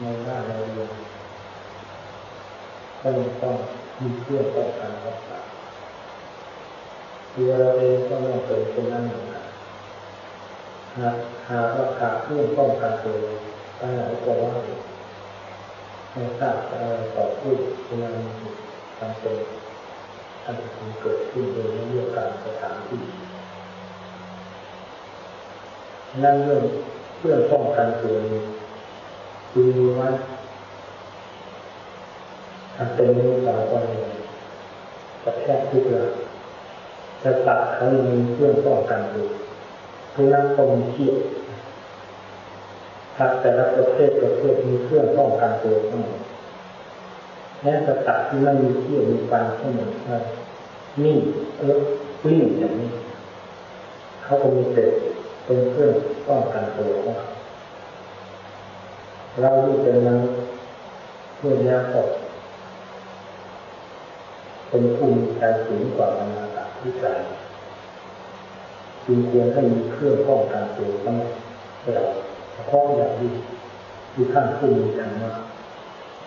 ในบ้านเรือนก็ยังต้อง มีเครื่องป้องกันรักษาตัวเราเองก็ต้องเป็นคนนั้นเหมือนกันหากหากเราขาดเครื่องป้องกันตัวไปไหนก็ว่าไม่ทราบอะไรต่อพูดเวลาทำเป็นอันเป็นเกิดขึ้นโดยไม่เลือกการสถานที่นั่นเรื่องเพื่อป้องกันตัวนี้คือว่า อันเป็นนิสัยก็เลยกระแทกทุกอย่างจะตัดเขามีเพื่อป้องกันตัวเพราะนั้นต้องมีเที่ยวถ้าแต่ละประเทศประเทศมีเครื่องป้องกันตัวทั้งหมดแม้จะตัดที่ไม่มีเที่ยวมีฟันทั้งหมดนี่เออวิ่งอย่างนี้ เขาก็มีเป็ดเป็นเครื่องป้องกันตัวของเราที่เป็นนั้นเพื่อนยาออก เป็นภูมิใจสูงกว่านานาที่ใจจึงควรให้มีเครื่องป้องกันตัวทั้งเราเฉพาะอย่างยิ่งที่ท่านผู้มีธรรมะ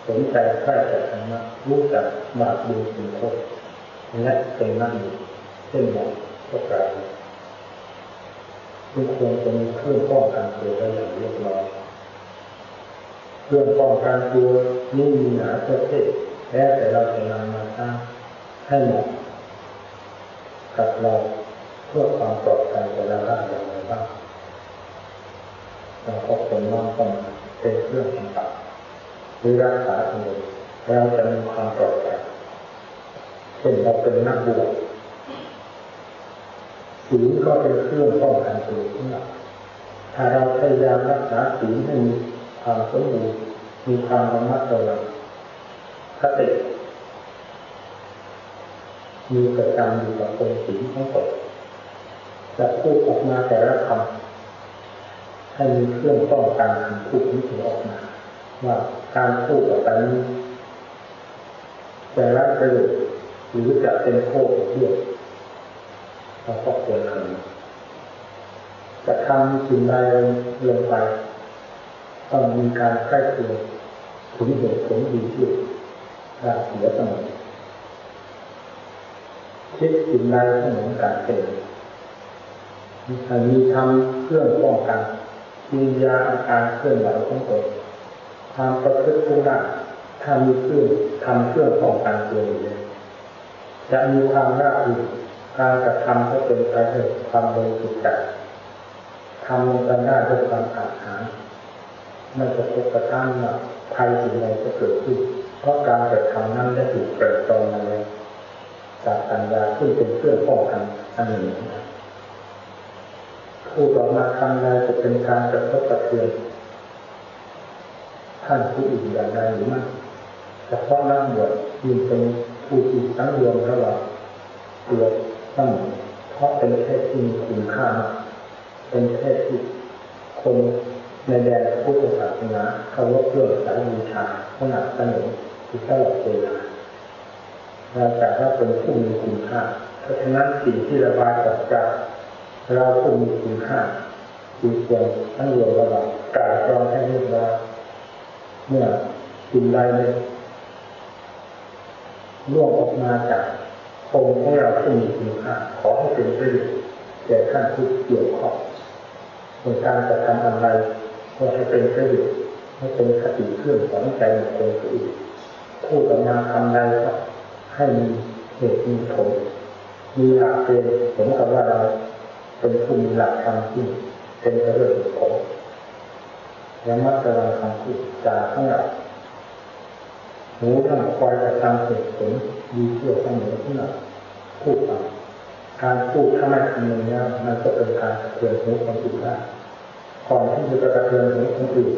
สนใจใคร่แต่ธรรมะรู้จักบาปดูสิ่งโทษและเป็นนั่นอยู่เช่นอย่างพวกเราทุกคนจะมีเครื่องป้องกันตัวไว้อย่างเรียบร้อยเครื่องป้องกันตัวนี่มีหลายประเภทแล้วแต่เราจะนำมาสร้าง ให้เหมาะกับเราเพื่อความปลอดภัยแต่ละด้านอย่างไรบ้างเราก็ควรน้อมต้องเป็นเครื่องต่างๆหรือรักษาตัวเราจะมีความปลอดภัยเช่นเราเป็นนักบวชศีลก็เป็นเครื่องป้องกันตัวของเราถ้าเราพยายามรักษาศีลให้มีความสมบูรณ์มีความระมัดระวังสติ มีประจำอยู่กับคนศีลของตนจะพูดออกมาแต่ละคำให้มีเครื่องป้องกันคำพูดนี้ถึงออกมาว่าการพูดออกไปนี้จะรับประโยชน์หรือจะเป็นโทษเพื่อเราก็ควรทำจะทำสิ่งใดลงไปต้องมีการใกล้ตัวถึงเหตุผลดีที่ได้เสียเสมอ คิดสิ่งใดเสมอการเป็นมีทำเครื่องป้องกันมียาอาการเคลื่อนไหวของตนความประพฤติทุกด้านถ้ามีเครื่องทำเครื่องป้องกันตัวเอยู่จะมีความราบรื่นการกระทำก็เป็นไปด้วยความบริสุทธิ์ใจทำลงกันได้ด้วยความอาถรรพ์ไม่กระทบกระทั่งภัยสิ่งใดจะเกิดขึ้น เพราะการกระทำนั้นได้ถูกเปิดตรงมาแล้ว จากปัญญาขึ้นเป็นเครื่องป้องกันอันหนึ่งผู้ต่อมาทำใดจะเป็นการกระทบกระเทือนท่านผู้อื่นอย่างไรหรือไม่เฉพาะนักบวชยิ่งเป็นผู้ที่สังรวมระหว่างตัวตั้งเพราะเป็นเพศที่มีคุณค่า เป็นเพศที่คนในแดนพุทธศาสนาเคารพเรื่องสายบูชาขนาดสนุนที่ตลอดเวลา เราแต่ว่าเป็นผู้มีคุณค่า เพราะฉะนั้นสิ่งที่ระบายออกจากเราผู้มีคุณค่าคือควรทั้งรวมระหว่างกายกรองให้เรียบร้อยเมื่อสิ่งใดเนี่ยล่วงออกมาจากองของเราที่มีคุณค่าขอให้เป็นประโยชน์แก่ท่านผู้เกี่ยวข้องในการจะทำอะไรก็ให้เป็นประโยชน์ให้เป็นคติเครื่องสอนใจของคนอื่นพูดออกมาทำใดก็ ให้มีเหตุมีผล มีหลักเกณฑ์สมกับว่าเราเป็นผู้มีหลักธรรมที่เป็นเรื่องของระมัดระวังคำพูดจาทั้งหลายหูท่านคอยจะทำเหตุผลดีเชื่อเสมอที่เราพูดฟังการพูดถ้าไม่คำนึงแล้วมันจะเป็นการกระเทือนหูคนอื่นได้ก่อนที่จะกระเทือนหูคนอื่น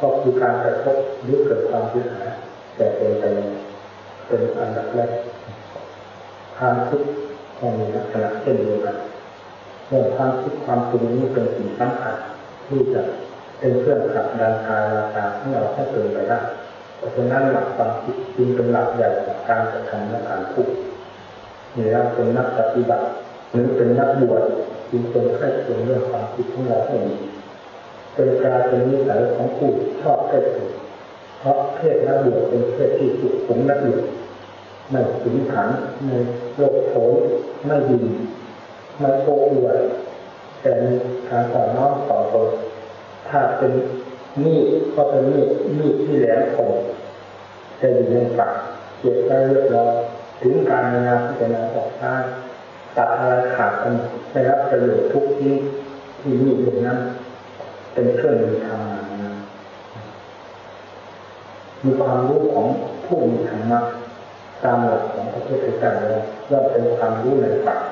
ก็คือการกระทบหรือเกิดความเสียหายแต่เป็นไป เป็นอันดับแรกความคิดก็มีลักษณะเช่นเดียวกันเรื่องความคิดความปรุงนี้เป็นสิ่งสำคัญที่จะเป็นเครื่องขับดันกายราคาให้เราให้เกินไปได้เพราะฉะนั้นหลักความคิดจึงเป็นหลักใหญ่ของการกระทำและการพูดนี่เราเป็นนักปฏิบัติหรือเป็นนักบวชจึงเป็นแค่เพียงเรื่องความคิดของเราเองเป็นการเป็นนิสัยของผู้ชอบเพศ เพราะเพศนักบวชเป็นเพศที่สุขุมนักบวชไม่ถึงขันในโลกโผล่ไม่ดีไม่โอ้อวดแต่มีการต่อน้อมต่อตนถ้าเป็นมีดก็เป็นมีดมีดที่แหลมคมจะอยู่ในปากเก็บได้เรียบร้อยถึงการงานที่จะนำออกได้ตัดอะไรขาดกันได้รับประโยชน์ทุกที่ที่มีดอย่างนั้น เป็นเครื่องมือทำงาน มีความรู้ของผู้มีธรรมะตามหลักของพระพุทธเจ้าแล้วย่อมเป็นความรู้ในปาก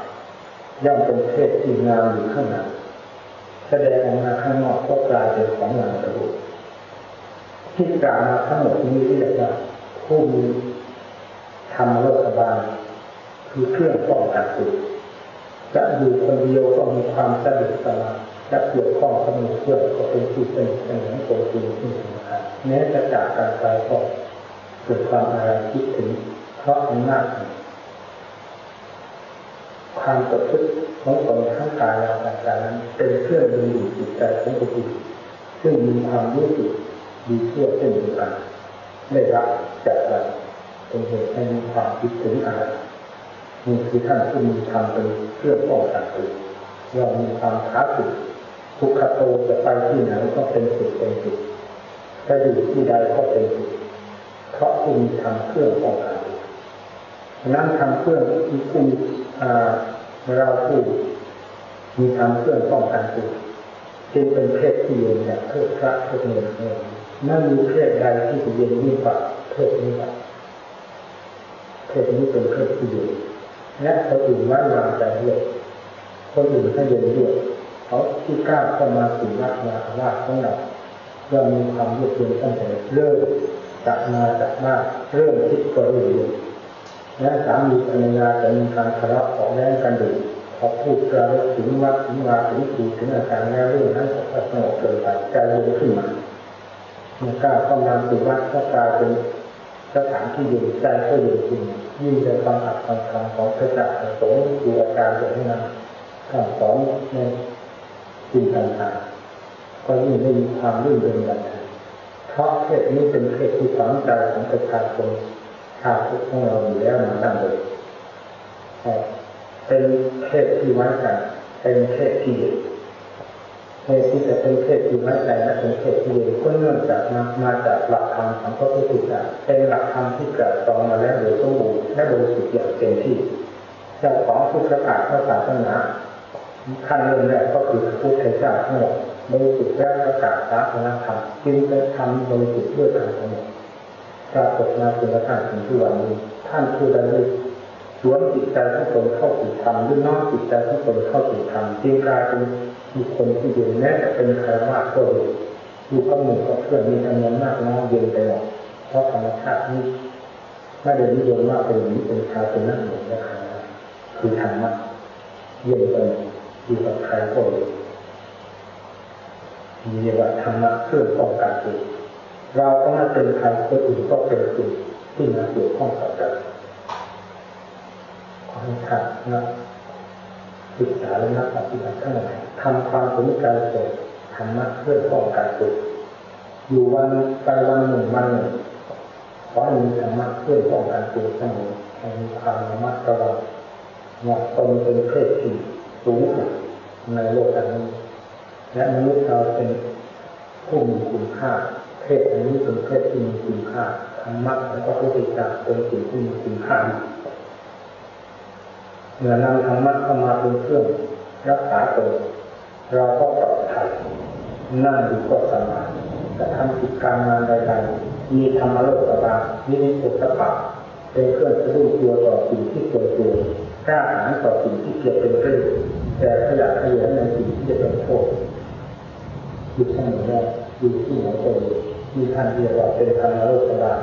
ย่อมเป็นเทศที่งามอยู่ข้างในแสดงออกมาข้างนอกก็กลายเป็นของงามประดุที่กล่าวมาทั้งหมดนี้เรียกว่าผู้มีธรรมโลกบาลคือเครื่องป้องกันตัวจะอยู่คนเดียวก็มีความสะดวกสบาย จะเกี่ยวข้องกับมือเพื่อนก็เป็นผู้เป็นเสมือนตัวจริงที่สำคัญแม้จะจากการไปก็เกิดความอะไรคิดถึงเพราะอำนาจความประพฤติของตนทั้งกายและใจนั้นเป็นเครื่องดึงดูดจิตใจของบุคคลซึ่งมีความรู้สึกดีเชื่อเช่นเดียวกันได้รับจากเราเป็นเหตุให้มีความคิดถึงอะไรนี่คือท่านผู้มีธรรมเป็นเครื่องป้องกันตัวเรามีความท้าสุด ทุกขโตจะไปที่ไหนก็เป็นสุดเป็นสุดจะอยู่ที่ใดก็เป็นสุดเพราะผู้มีธรรมเครื่องป้องกันนั้นทำเครื่องที่ผู้เราผู้มีทำเครื่องป้องกันตัวจึงเป็นเพศที่เย็นอย่างเพศพระเพศเนรเองนั่นมีเพศใดที่จะเย็นยิ่งกว่าเพศนี้ครับเพศนี้เป็นเพศที่เย็นและคนอื่นไว้วางใจด้วยคนอื่นให้เย็นด้วย เขาที่กล้าเข้ามาสู่วัดมาว่าของเราเรามีความเยือกเย็นตั้งแต่เริ่มจากมาจากมากเริ่มคิดก็เรื่อยและสามีภรรยาจะมีการทะเลาะขอแย่งกันดูพอพูดกระถึงวัดถึงวาถึงทีถึงอาการแล้วเรื่องนั้นก็สงบเกินไปใจเย็นขึ้นมาเมื่อกล้าเข้ามาสู่วัดก็กลายเป็นสถานที่อยู่ใจก็อยู่จริงยิ่งจะฟังอัดฟังคำของพระเจ้าสงฆ์ดูอาการแบบนี้นะคำสอนใน สิ่งต่างๆก็ยิ่งได้มีความรื่นเริงกันเพราะเพศนี้เป็นเพศที่ฝังใจของประชาชนชาติของเราอยู่แล้วมาตั้งแต่เป็นเพศที่ไว้ใจเป็นเพศที่เหตุที่จะเป็นเพศที่ไว้ใจและเป็นเพศที่ดีก็เนื่องจากมามาจากหลักธรรมของพระพุทธเจ้าเป็นหลักธรรมที่เกิดตองมาแล้วโดยสมบูรณ์และบริสุทธิ์อย่างเต็มที่เจ้าของผู้ประกาศพระศาสนา ขั้นเริ่มแรกก็คือพระพุทธเจ้าทั้งหมดบริสุทธิ์และประกาศศาสนาธรรมจึงเป็นธรรมบริสุทธิ์ด้วยกันทั้งหมดปรากฏมาจนกระทั่งถึงทุกวันนี้ ท่านผู้ใดสวนจิตใจของตนเข้าสู่ธรรมหรือน้อมจิตใจของตนเข้าสู่ธรรมจึงกลายเป็นบุคคลที่อยู่แม้แต่เป็นคารวะก็ดีอยู่กับหมู่กับเพื่อนมีจำนวนมากน้อยเย็นไปหมดเพราะธรรมชาตินี้ไม่ได้นิยมว่าเป็นหญิงเป็นชายเป็นนักหนุนนะครับคือธรรมะเย็นไปหมด อยู่กับใครก็ดีมีว่าธรรมะเพื่อป้องกันตัวเราก็ม่เป็นใครคนอื่นก็เป็นสิ่งที่มาเกี่ยวข้องกับเราความขัดนะศึกษาและนักปฏิบัติทั้งหลายทำความสนใจเกิดธรรมะเพื่อป้องกันตัวอยู่วันไปวันหนึ่งวันหนึ่งขอให้มีธรรมะเพื่อป้องกันตัวเสมอให้มีความระมัดระวังว่าตนเป็นเพศที่ สูงสุดในโลกนี้ และมนุษย์เราเป็นผู้มีคุณค่า เพศนนี้เป็นเพศที่มีคุณค่าธรรมะและพระพุทธเจ้าเป็นสิ่งที่มีคุณค่าเมื่อนำธรรมะเข้ามาเป็นเครื่องรักษาตนเราก็ปลอดภัยนั่งอยู่ก็สบายจะทำกิจการงานใดๆมีธรรมโลกบาลนิริสุตปะเป็นเครื่องสะดุ้งตัวต่อสิ่งที่ควรตัว กล้าหาญต่อสิ่งที่เกี่ยวเป็นเรื่องแต่ขยะขยะในสิ่งที่จะเป็นโทษอยู่เสมอได้อยู่ที่หนก็ดีมีท่านเดียวว่าเป็นธรรมโลกบาล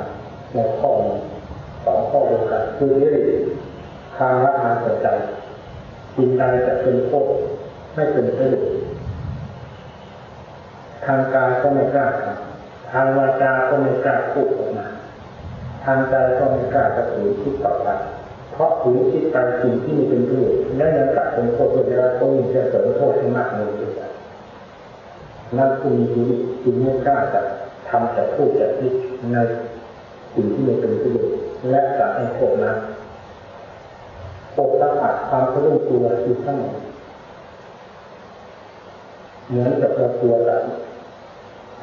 ในข้อสองข้อเดียวกันคือนิริทางละทางใจสิ่งใดจะเป็นโทษไม่เป็นประโยชน์ทางกายก็ไม่กล้าทำทางวาจาก็ไม่กล้าพูดออกมาทางใจก็ไม่กล้าจะถือคิดต่อไป ราะถือคิดไปสิ่งที่มีเป็นประโยชน์และยังกลับเป็นโทษด้วยแล้วก็มีจะเสริมโทษให้มากเลยด้วยกันนั่นคุณมีจึงไม่กล้าจะทำจะพูดจะคิดในสิ่งที่มีเป็นประโยชน์และจะให้โทษนั้นปกสัมผัสความสะดุ้งกลัวอยู่ทั้งหมดเหมือนกับเราตัวกับ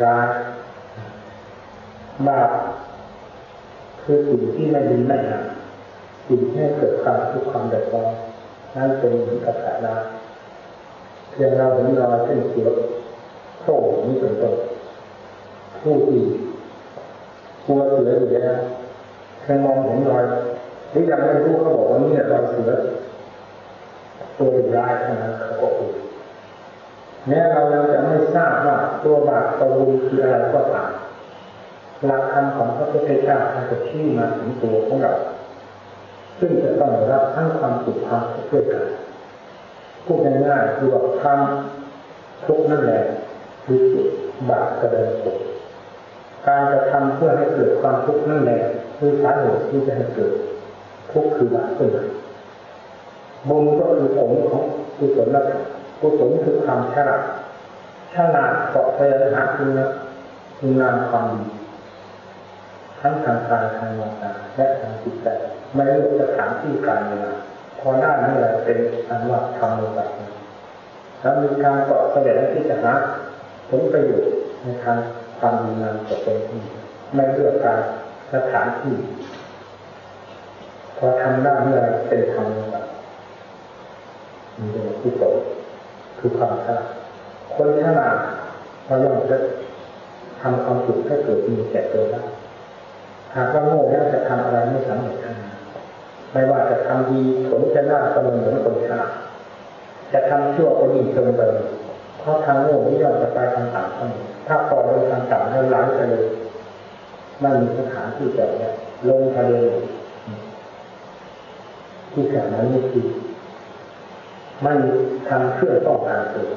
ร้ายบาปคือสิ่งที่ไม่ดีไม่งาม สิ่งที่เกิดความทุกข์ความเดือดร้อนนั่นเป็นเหมือนกับสาระเพียงเราเห็นรอยเส้นเขียวโค้งนี้เป็นต้นผู้ที่กลัวเสืออยู่แล้วเพียงมองเห็นรอยหรือยังไม่รู้เขาบอกว่านี่รอยเสือตัวร้ายเท่านั้นเขาก็กลัวแม้เรายังจะไม่ทราบว่าตัวบาปตัวบุญคืออะไรก็ตามหลักธรรมของพระพุทธเจ้าท่านจะชี้มาถึงตัวของเรา ซึ่งจะต้องรับทั้งความสุขความทุกข์ด้วยกันพูดง่ายๆคือว่าทำทุกนั่นแหละคือจุดบาปกระเดินสุขการกระทำเพื่อให้เกิดความทุกข์นั่นแหละคือสาเหตุที่จะให้เกิดทุกข์คือบาปขึ้นมาบุญก็คือผลของกุศลและกุศลคือความฉลาดฉลาดเกาะพยายามหาคุณคุณงามความดีทั้งทางกายทางวาจาและทางจิตใจ ไม่เลือกสถานที่การเวลาพอได้านี่แหละเป็นอันว่าทำลงไปแล้วมีการเกาะแสวงที่จะหาผลประโยชน์ในทางความดีงามจะเป็นที่ไม่เลือกการสถานที่ พอทำได้เมื่อไรเป็นธรรมลงไปมีเป็นที่โตคือความฉลาดคนฉลาดเราย่อมจะทำความสุขให้เกิดมีแก่ตัวได้หากว่าโง่แล้วจะทำอะไรไม่สำเร็จทั้งนั้น ไม่ว่าจะทำดีผลจะน่าประเมินเหมือนคนฉลาจะทำชั่วก็ดีเกินไปเพราะทางโง่นี่ย่อมจะไปทางต่ำเสมอถ้าปล่อยลงทางต่ำให้ไหลไปเลยไม่มีสถานที่จะเนี่ยลงทะเลที่แห่นั้นนี่คือไม่ทำเพื่อต้องการตัว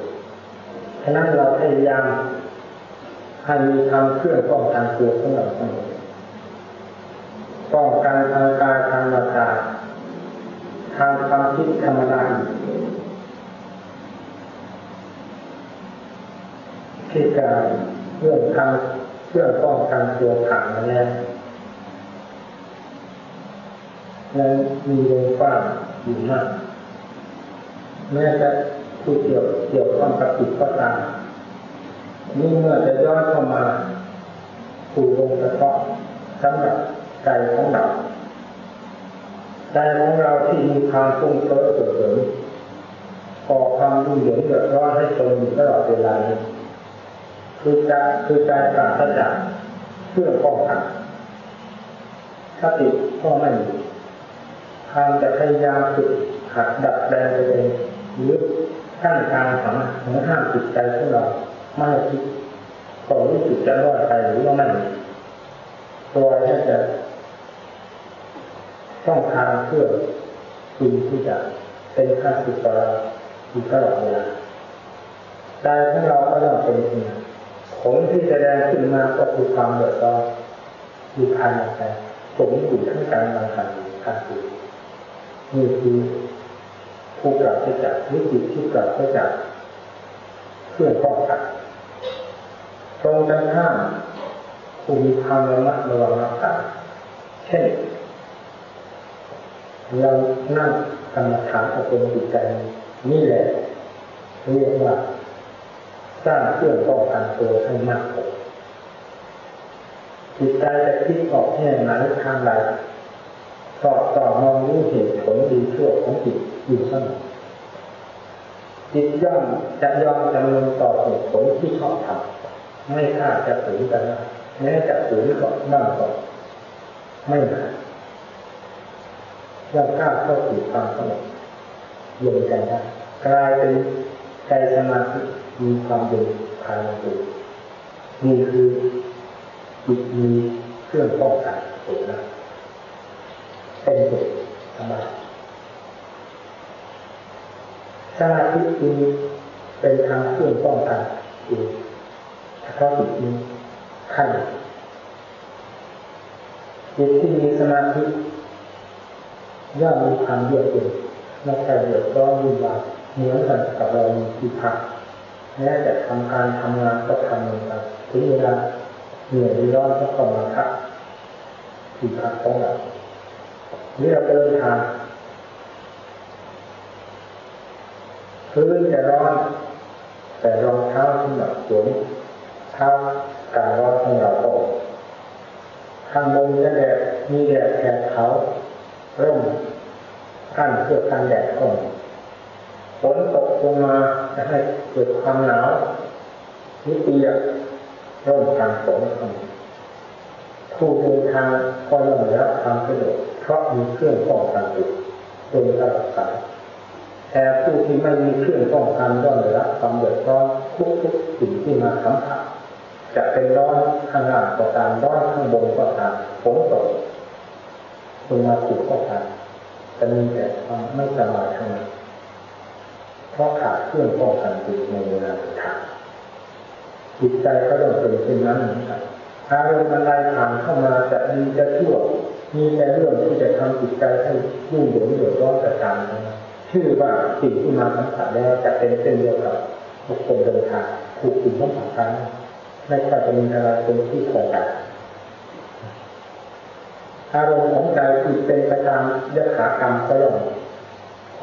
ฉะนั้นเราพยายามให้มีทำเพื่อป้องกันตัวของเราเสมอป้องกันทางกายทางวาจา ทางความคิดธรรมดาที่การเรื่องทางเพื่อป้องกันตัวผ่านมาแล้วนั้นมีวงกว้างอยู่มากแม้จะผู้เกี่ยวเกี่ยวข้องกับจิตก็ตามนี่เมื่อจะย้อนเข้ามาสู่วงกระเพาะสำหรับใจของเรา ใจของเราที่มีความฟุ้งเฟ้อเกิดขึ้นก่อความรุ่งเหยิงเดือดร้อนให้ตนตลอดเวลาคือใจคือใจปราศจากเพื่อป้องกันสติก็ไม่มีคการจะพยายามฝึกหัดดัดแปลงตัวเองหรือขั้นการสังหังห้ามจิตใจของเราไม่ให้คิดก็รู้สึกจะรอดไปหรือว่าไม่ตัวที่จะ ต้องทางเพื่อคุณที่จะเป็นข้าศึกต่อเราอยู่ตลอดเวลาใจของเราก็ต้องเป็นจริงผลที่แสดงขึ้นมาก็คือความเดือดร้อนอยู่ภายในใจผมอยู่ทั้งการงานการการสื่อนี่คือผู้กลับไปจากวิจิตที่กลับไปจากเพื่อนป้องกันตรงกันข้ามผู้มีความระมัดระวังรักษาเช่น เรานั่งกรรมฐานอบรมจิตใจนี่แหละเรียกว่าสร้างเครื่องป้องกันตัวให้มากขึ้นจิตใจจะคิดออกแง่ไหนทางใดสอบต่อมองรู้เหตุผลดีชั่วของจิตอยู่เสมอจิตย่อมจะยอมจำนนต่อเหตุผลที่ชอบทำไม่ค่าจะถือกันแม้จะถือก็บ้างก็ไม่นาน ย่อมก้าวเข้าถึงความสงบเย็นใจได้กลายเป็นใจสมาธิมีความเย็นภายในตัวนี่คือจิตมีเครื่องป้องกันตัวนะเป็นสุขสบายสมาธิคือเป็นทางเครื่องป้องกันตัวถ้าเขาจิตนี้ขั้นจิตที่มีสมาธิ ย่อมมีความเยือกเย็นไม่ใช่เดือดร้อนวุ่นวายเหมือนกันกับเรามีที่พักแม้จะทำการทำงานก็ทำเหมือนกันถึงเวลาเหนื่อยหรือร้อนก็เข้ามาพักที่พักของเราหรือเราเดินทางพื้นจะร้อนแต่รองเท้าที่หนักสวมเท้าการร้อนของเราก็ข้างบนจะแดดมีแดดแผดเขา ร่มกั้นเพื่อกันแดดก็ฝนตกลงมาจะให้เกิดความหนาวนิเปียร่มกลางฝนผู้เดินทางก็ย่อมได้รับความสะดวกเพราะมีเครื่องป้องกันตัวโดยรักษาแต่ผู้ที่ไม่มีเครื่องป้องกันย่อมได้รับความเดือดร้อนทุกทุกสิ่งที่มาสัมผัสจะเป็นร้อนข้างล่างก็ตามร้อนข้างบนก็ตามฝนตก คุณมาถูกก็ตามจะมีแต่ความไม่สบายทั้งนั้นเพราะขาดเครื่องป้องกันจิตในเวลาสุดท้ายจิตใจก็ต้องเป็นเช่นนั้นเหมือนกันอารมณ์อะไรผ่านเข้ามาจะดีจะชั่วมีแต่เรื่องที่จะทำจิตใจให้ยุ่งเหยิงเดือดร้อนกระจายนชื่อว่าสิ่งที่มาสัมผัสแล้วจะเป็นเช่นเดียวกับบุคคลเดินทางถูกสิ่งต้องสัมผัสไม่ค่อยจะมีอะไรเป็นที่พอกัน อารมณ์ของใจที่เป็นประจำยถากรรมก็ย่อม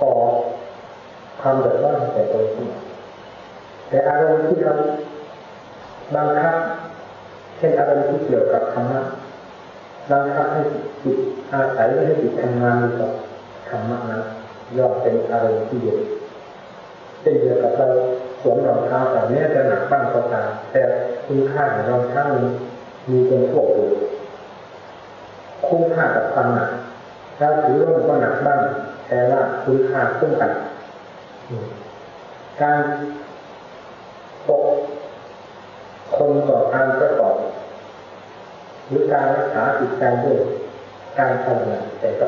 ก่อความเดือดร้อนแก่ตัวเองแต่อารมณ์ที่เราบังคับเช่นอารมณ์ที่เกี่ยวกับธรรมะบังคับให้จิตอาศัยให้จิตทำงานกับธรรมะนั้นย่อมเป็นอารมณ์ที่เย็นเช่นเดียวกับเราสวมรองเท้าแต่เนี้ยจะหนักบ้างก็ตามแต่คุณค่าของรองเท้ามีเป็นพวกอยู่ คุ้มค่ากับความหนักถ้าถือร่มก็หนักบ้างแต่ว่าคุณค่าคุ้มกันการปกคนต่อการประกอบหรือการรักษาจิตใจด้วยการทำงานแต่ก็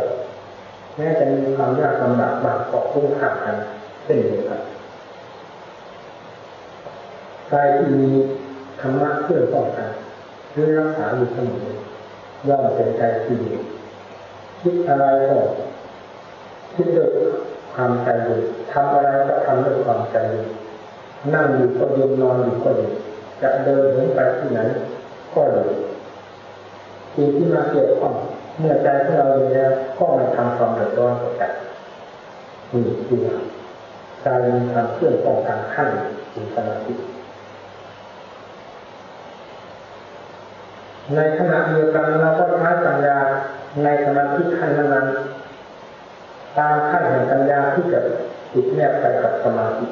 แม้จะมีความยากลำบากบางก็คุ้มค่ากันเช่นเดียวกันใจที่มีธรรมะเพื่อป้องกันหรือรักษาอยู่เสมอ ย่อมเป็นใจที่ดีคิดอะไรก็คิดด้วยความใจดีทำอะไรก็ทำด้วยความใจดีนั่งอยู่ก็ยืนนอนอยู่ก็ดีจะเดินถึงไปที่ไหนก็ดีสิ่งที่มาเกี่ยวข้องเมื่อใจของเราดีแล้วก็มันทำความเดือดร้อนกับใจนี่คือการมีความเคลื่อนป้องกันขั้นในสมาธิ ในขณะเดียวกันเราก็ใช้ปัญญาในสมาธิขั้นนั้นตามขั้นแห่งปัญญาที่จะติดแนบไปกับสมาธิ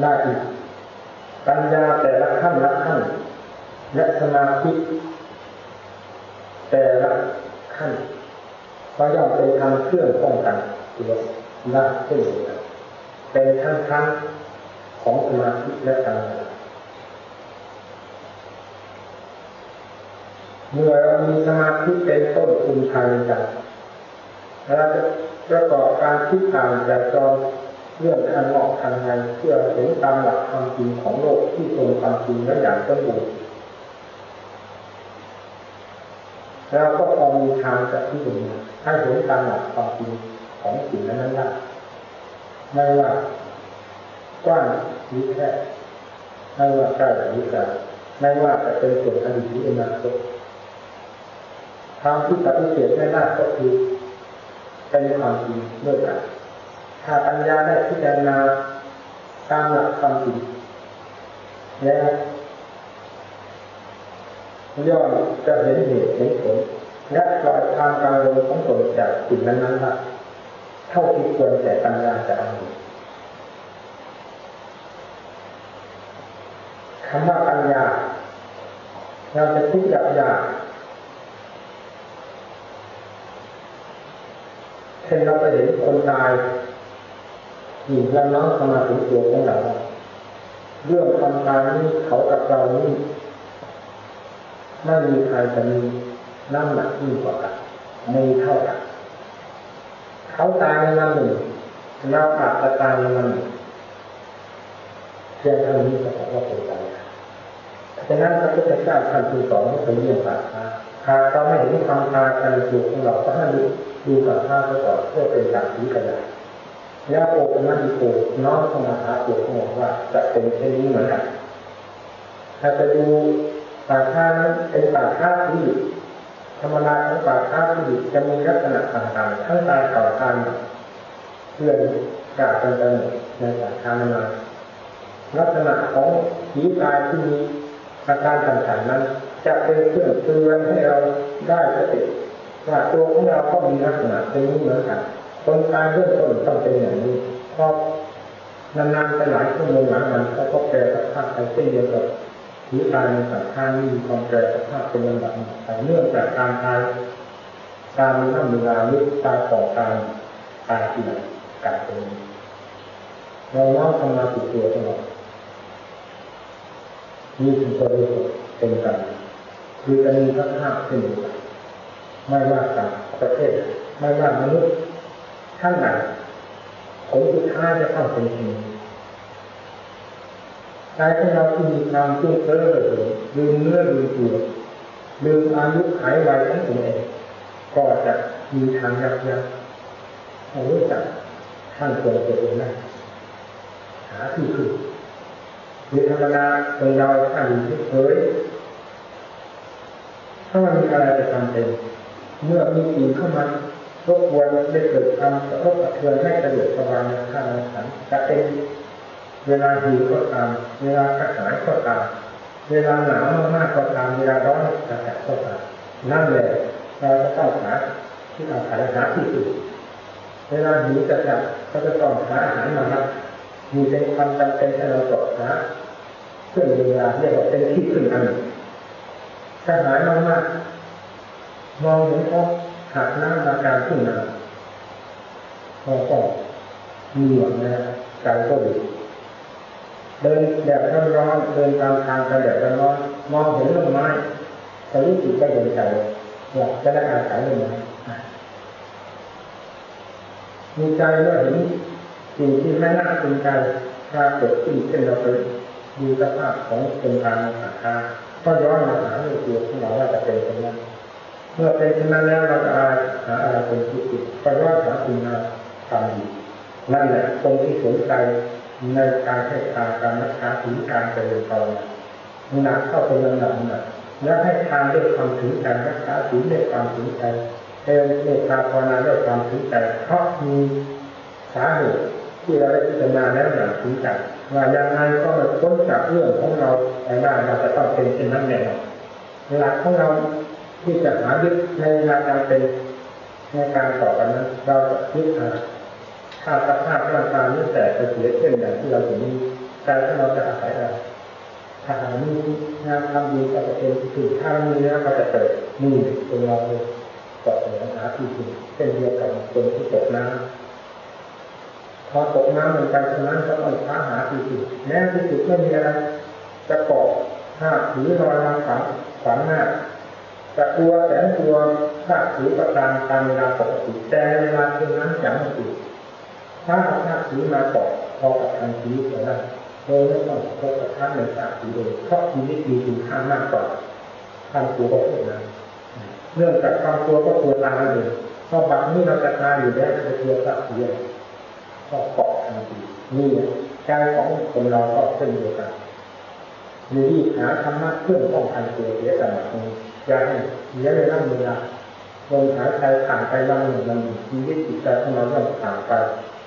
ได้อีกปัญญาแต่ละขั้นละขั้นและสมาธิแต่ละขั้นก็ย่อมเป็นทางเครื่องป้องกันตัวได้เช่นเดียวกันเป็นทั้งทั้งของสมาธิและปัญญา เมื่อเรามีสมาธิเป็นต้นทุนทางใจเราจะประกอบการคิดอ่านแต่ตอนเรื่องทางนอกทางในเพื่อเห็นตามหลักความจริงของโลกที่ตรงความจริงและอย่างสมบูรณ์เราก็พอมีทางจะที่ดูให้เห็นตามหลักความจริงของสิ่งนั้นได้ไม่ว่ากว้างหรือแคบไม่ว่าใกล้หรือไกลไม่ว่าจะเป็นส่วนอดีตหรืออนาคต ทางที่ปฏิเสธไม่ได้ก็คือเป็นความจริงด้วยกันถ้าปัญญาได้พิจารณาตามหลักความจริงแล้วย่อมจะเห็นเหตุเห็นผลและปล่อยทางการลงของตนจากสิ่งนั้นๆได้เท่าที่ควรแต่ปัญญาจะเอาคำว่าปัญญา เราจะคิดหยาบหยาบเช่นเราไปเห็นคนตายหญิงและน้องเข้ามาถึงตัวของเราเรื่องความตายนี้เขากับเรานี้ไม่มีใครจะมีน้ำหนักยิ่งกว่ากันมีเท่ากันเขาตายในวันหนึ่งเราอาจจะตายในวันหนึ่งเพียงเท่านี้ก็ถือว่าเป็นปัญญาฉะนั้นพระพุทธเจ้าท่านจึงสอนให้เราเรียนปาฐาหากเราไม่เห็นความตายกันในตัวของเราก็ให้ดู ดูปาฐาไปก่อนเพื่อเป็นการชี้กันได้แล้วโอปนัติโกน้อมเข้ามาหาตัวของว่าจะเป็นเช่นนี้เหมือนกันถ้าจะดูปาฐานั้นเป็นปาฐาที่ธรรมดาของปาฐาที่จะมีลักษณะต่างๆทั้งตายเก่าตายเพื่อนกาบเป็นกันในปาฐานั้นลักษณะของผีตายที่มีอาการต่างๆนั้น จะเป็นเครื่องเตือนให้เราได้สติ ว่าตัวของเราก็มีลักษณะเป็นนี้เหมือนกันคนตายเรื่องต้นต้องเป็นอย่างนี้เพราะนานๆไปหลายชั่วโมงหลายวันเขาก็แปลสภาพไปเช่นเดียวกับผีตายในสัตว์ท่านี้มีความแปลสภาพเป็นลำดับแต่เนื่องจากการตายการมีน้ำมีลาลึกตายต่อการตายที่ไหนการเป็นเราเล่าทำมาติดตัวตลอดนี่คือตัวเรียกเป็นกันคือจะมีทั้งห้าเช่นเดียวกัน ไม่ว่าต่างประเทศ ไม่ว่ามนุษย์ท่านไหนผลสุดท้ายจะต้องเป็นจริงใจของเราที่มีความตุ้งเต้อลืมเนื้อลืมตัวลืมอายุหายวัยของตัวเองก็จะมีทางยับยั้งให้รู้จักท่านตัวตัวเองได้หาที่คือหรือธรรมดาคนเราถ้าอยู่เฉยถ้ามันมีอะไรจะทำเป็น เมื่อมีสิ่งเข้ามารบกวนได้เกิดความกระทบกระเทือนให้กระดูกสบายในข้างในขันจะเป็นเวลาหิวก็ตาม เวลากระหายก็ตาม เวลาหนาวมากๆก็ตาม เวลาร้อนจะแตกก็ตามนั่นแหละเราจะต้องหาที่อาศัยหาที่อื่นเวลาหิวจะจับก็จะต้องหาอาหารมาครับมีเป็นความจำเป็นที่เราต้องหาเครื่องเวลาเรียกว่าเป็นที่พึ่งอันหนึ่งถ้าหายมากๆ มองเห็นเขาหากน้ำอาการขึ้นมาพอก็มีหวังนะใจก็ดีเดินแดดร้อนเดินตามทางไปแดดร้อนมองเห็นต้นไม้จะรู้สึกได้เห็นใจอยากจะได้อาศัยต้นไม้มีใจเมื่อเห็นสิ่งที่ไม่น่าสนใจปรากฏขึ้นเช่นเราไปดูสภาพของเป็นทางสาขาก็ย้อนมาหาเรื่องตัวของเราว่าจะเป็นยังไง เมื่อเป็นเช่นนั้นแล้วเราจะอาหาอะไรเป็นที่ติดก็ย้อนหาคุณงามความดีนั่นแหละตรงที่สนใจในการให้ทานการรักษาถึงการเจริญภาวนาหนักเข้าเป็นลำดับหนักแล้วให้ทานด้วยความถึงใจรักษาถึงด้วยความถึงใจเอเมตตาภาวนาด้วยความถึงใจเพราะมีสาเหตุที่เราได้พิจารณาแล้วอย่างถึงใจว่ายังไงก็ม่พ้นจากเรื่องของเราไปได้เราจะต้องเป็นเช่นนั้นแน่นอนหลักของเรา ที่จะหายึดในเวลาจำเป็นในการต่อกันนั้น เราจะยึดหาถ้าสภาพร่างกายนี้แต่จะเสียเช่นอย่างที่เราเห็นนี้ใจของเราจะอาศัยอะไรถ้าหามีงานทำดีก็จะเป็นสิ่งถ้ามีแล้วก็จะเกิดนี่เป็นเราเลยตกเหนือหาที่สุดเช่นเดียวกับคนที่ตกน้ำพอตกน้ำเหมือนกันฉะนั้นก็ต้องค้าหาที่สุดแม้ที่สุดไม่มีอะไรจะเกาะถ้าถือนอนมาฝังฝังหน้า จะกลัวแสนกลัวถ้าถือประการตามเวลาปกติแต่เวลาเช่นนั้นอย่างไม่ติดถ้าถ้าถือมาเกาะพอกับทางชีวิตเราได้โดยไม่ต้องพบกับท่านในสาสีเลยเพราะชีวิตมีคุณค่ามากกว่าทางตัวประเภทนั้นเนื่องจากความตัวก็ควรลาเลยเพราะบางนี้เราจะตายอยู่แล้วจะเทียบสักเดียวก็เกาะทันทีนี่ใจของคนเราก็เช่นเดียวกัน มีที่หาธรรมะเครื่อป้องกันตัวเสียสละตรงอย่าให้เสียเวลางเวลาลมหายใจผ่านไปวันหนึ่งวันหนึ่งชีวิตจิตใจของเราเริ่มผ่านไป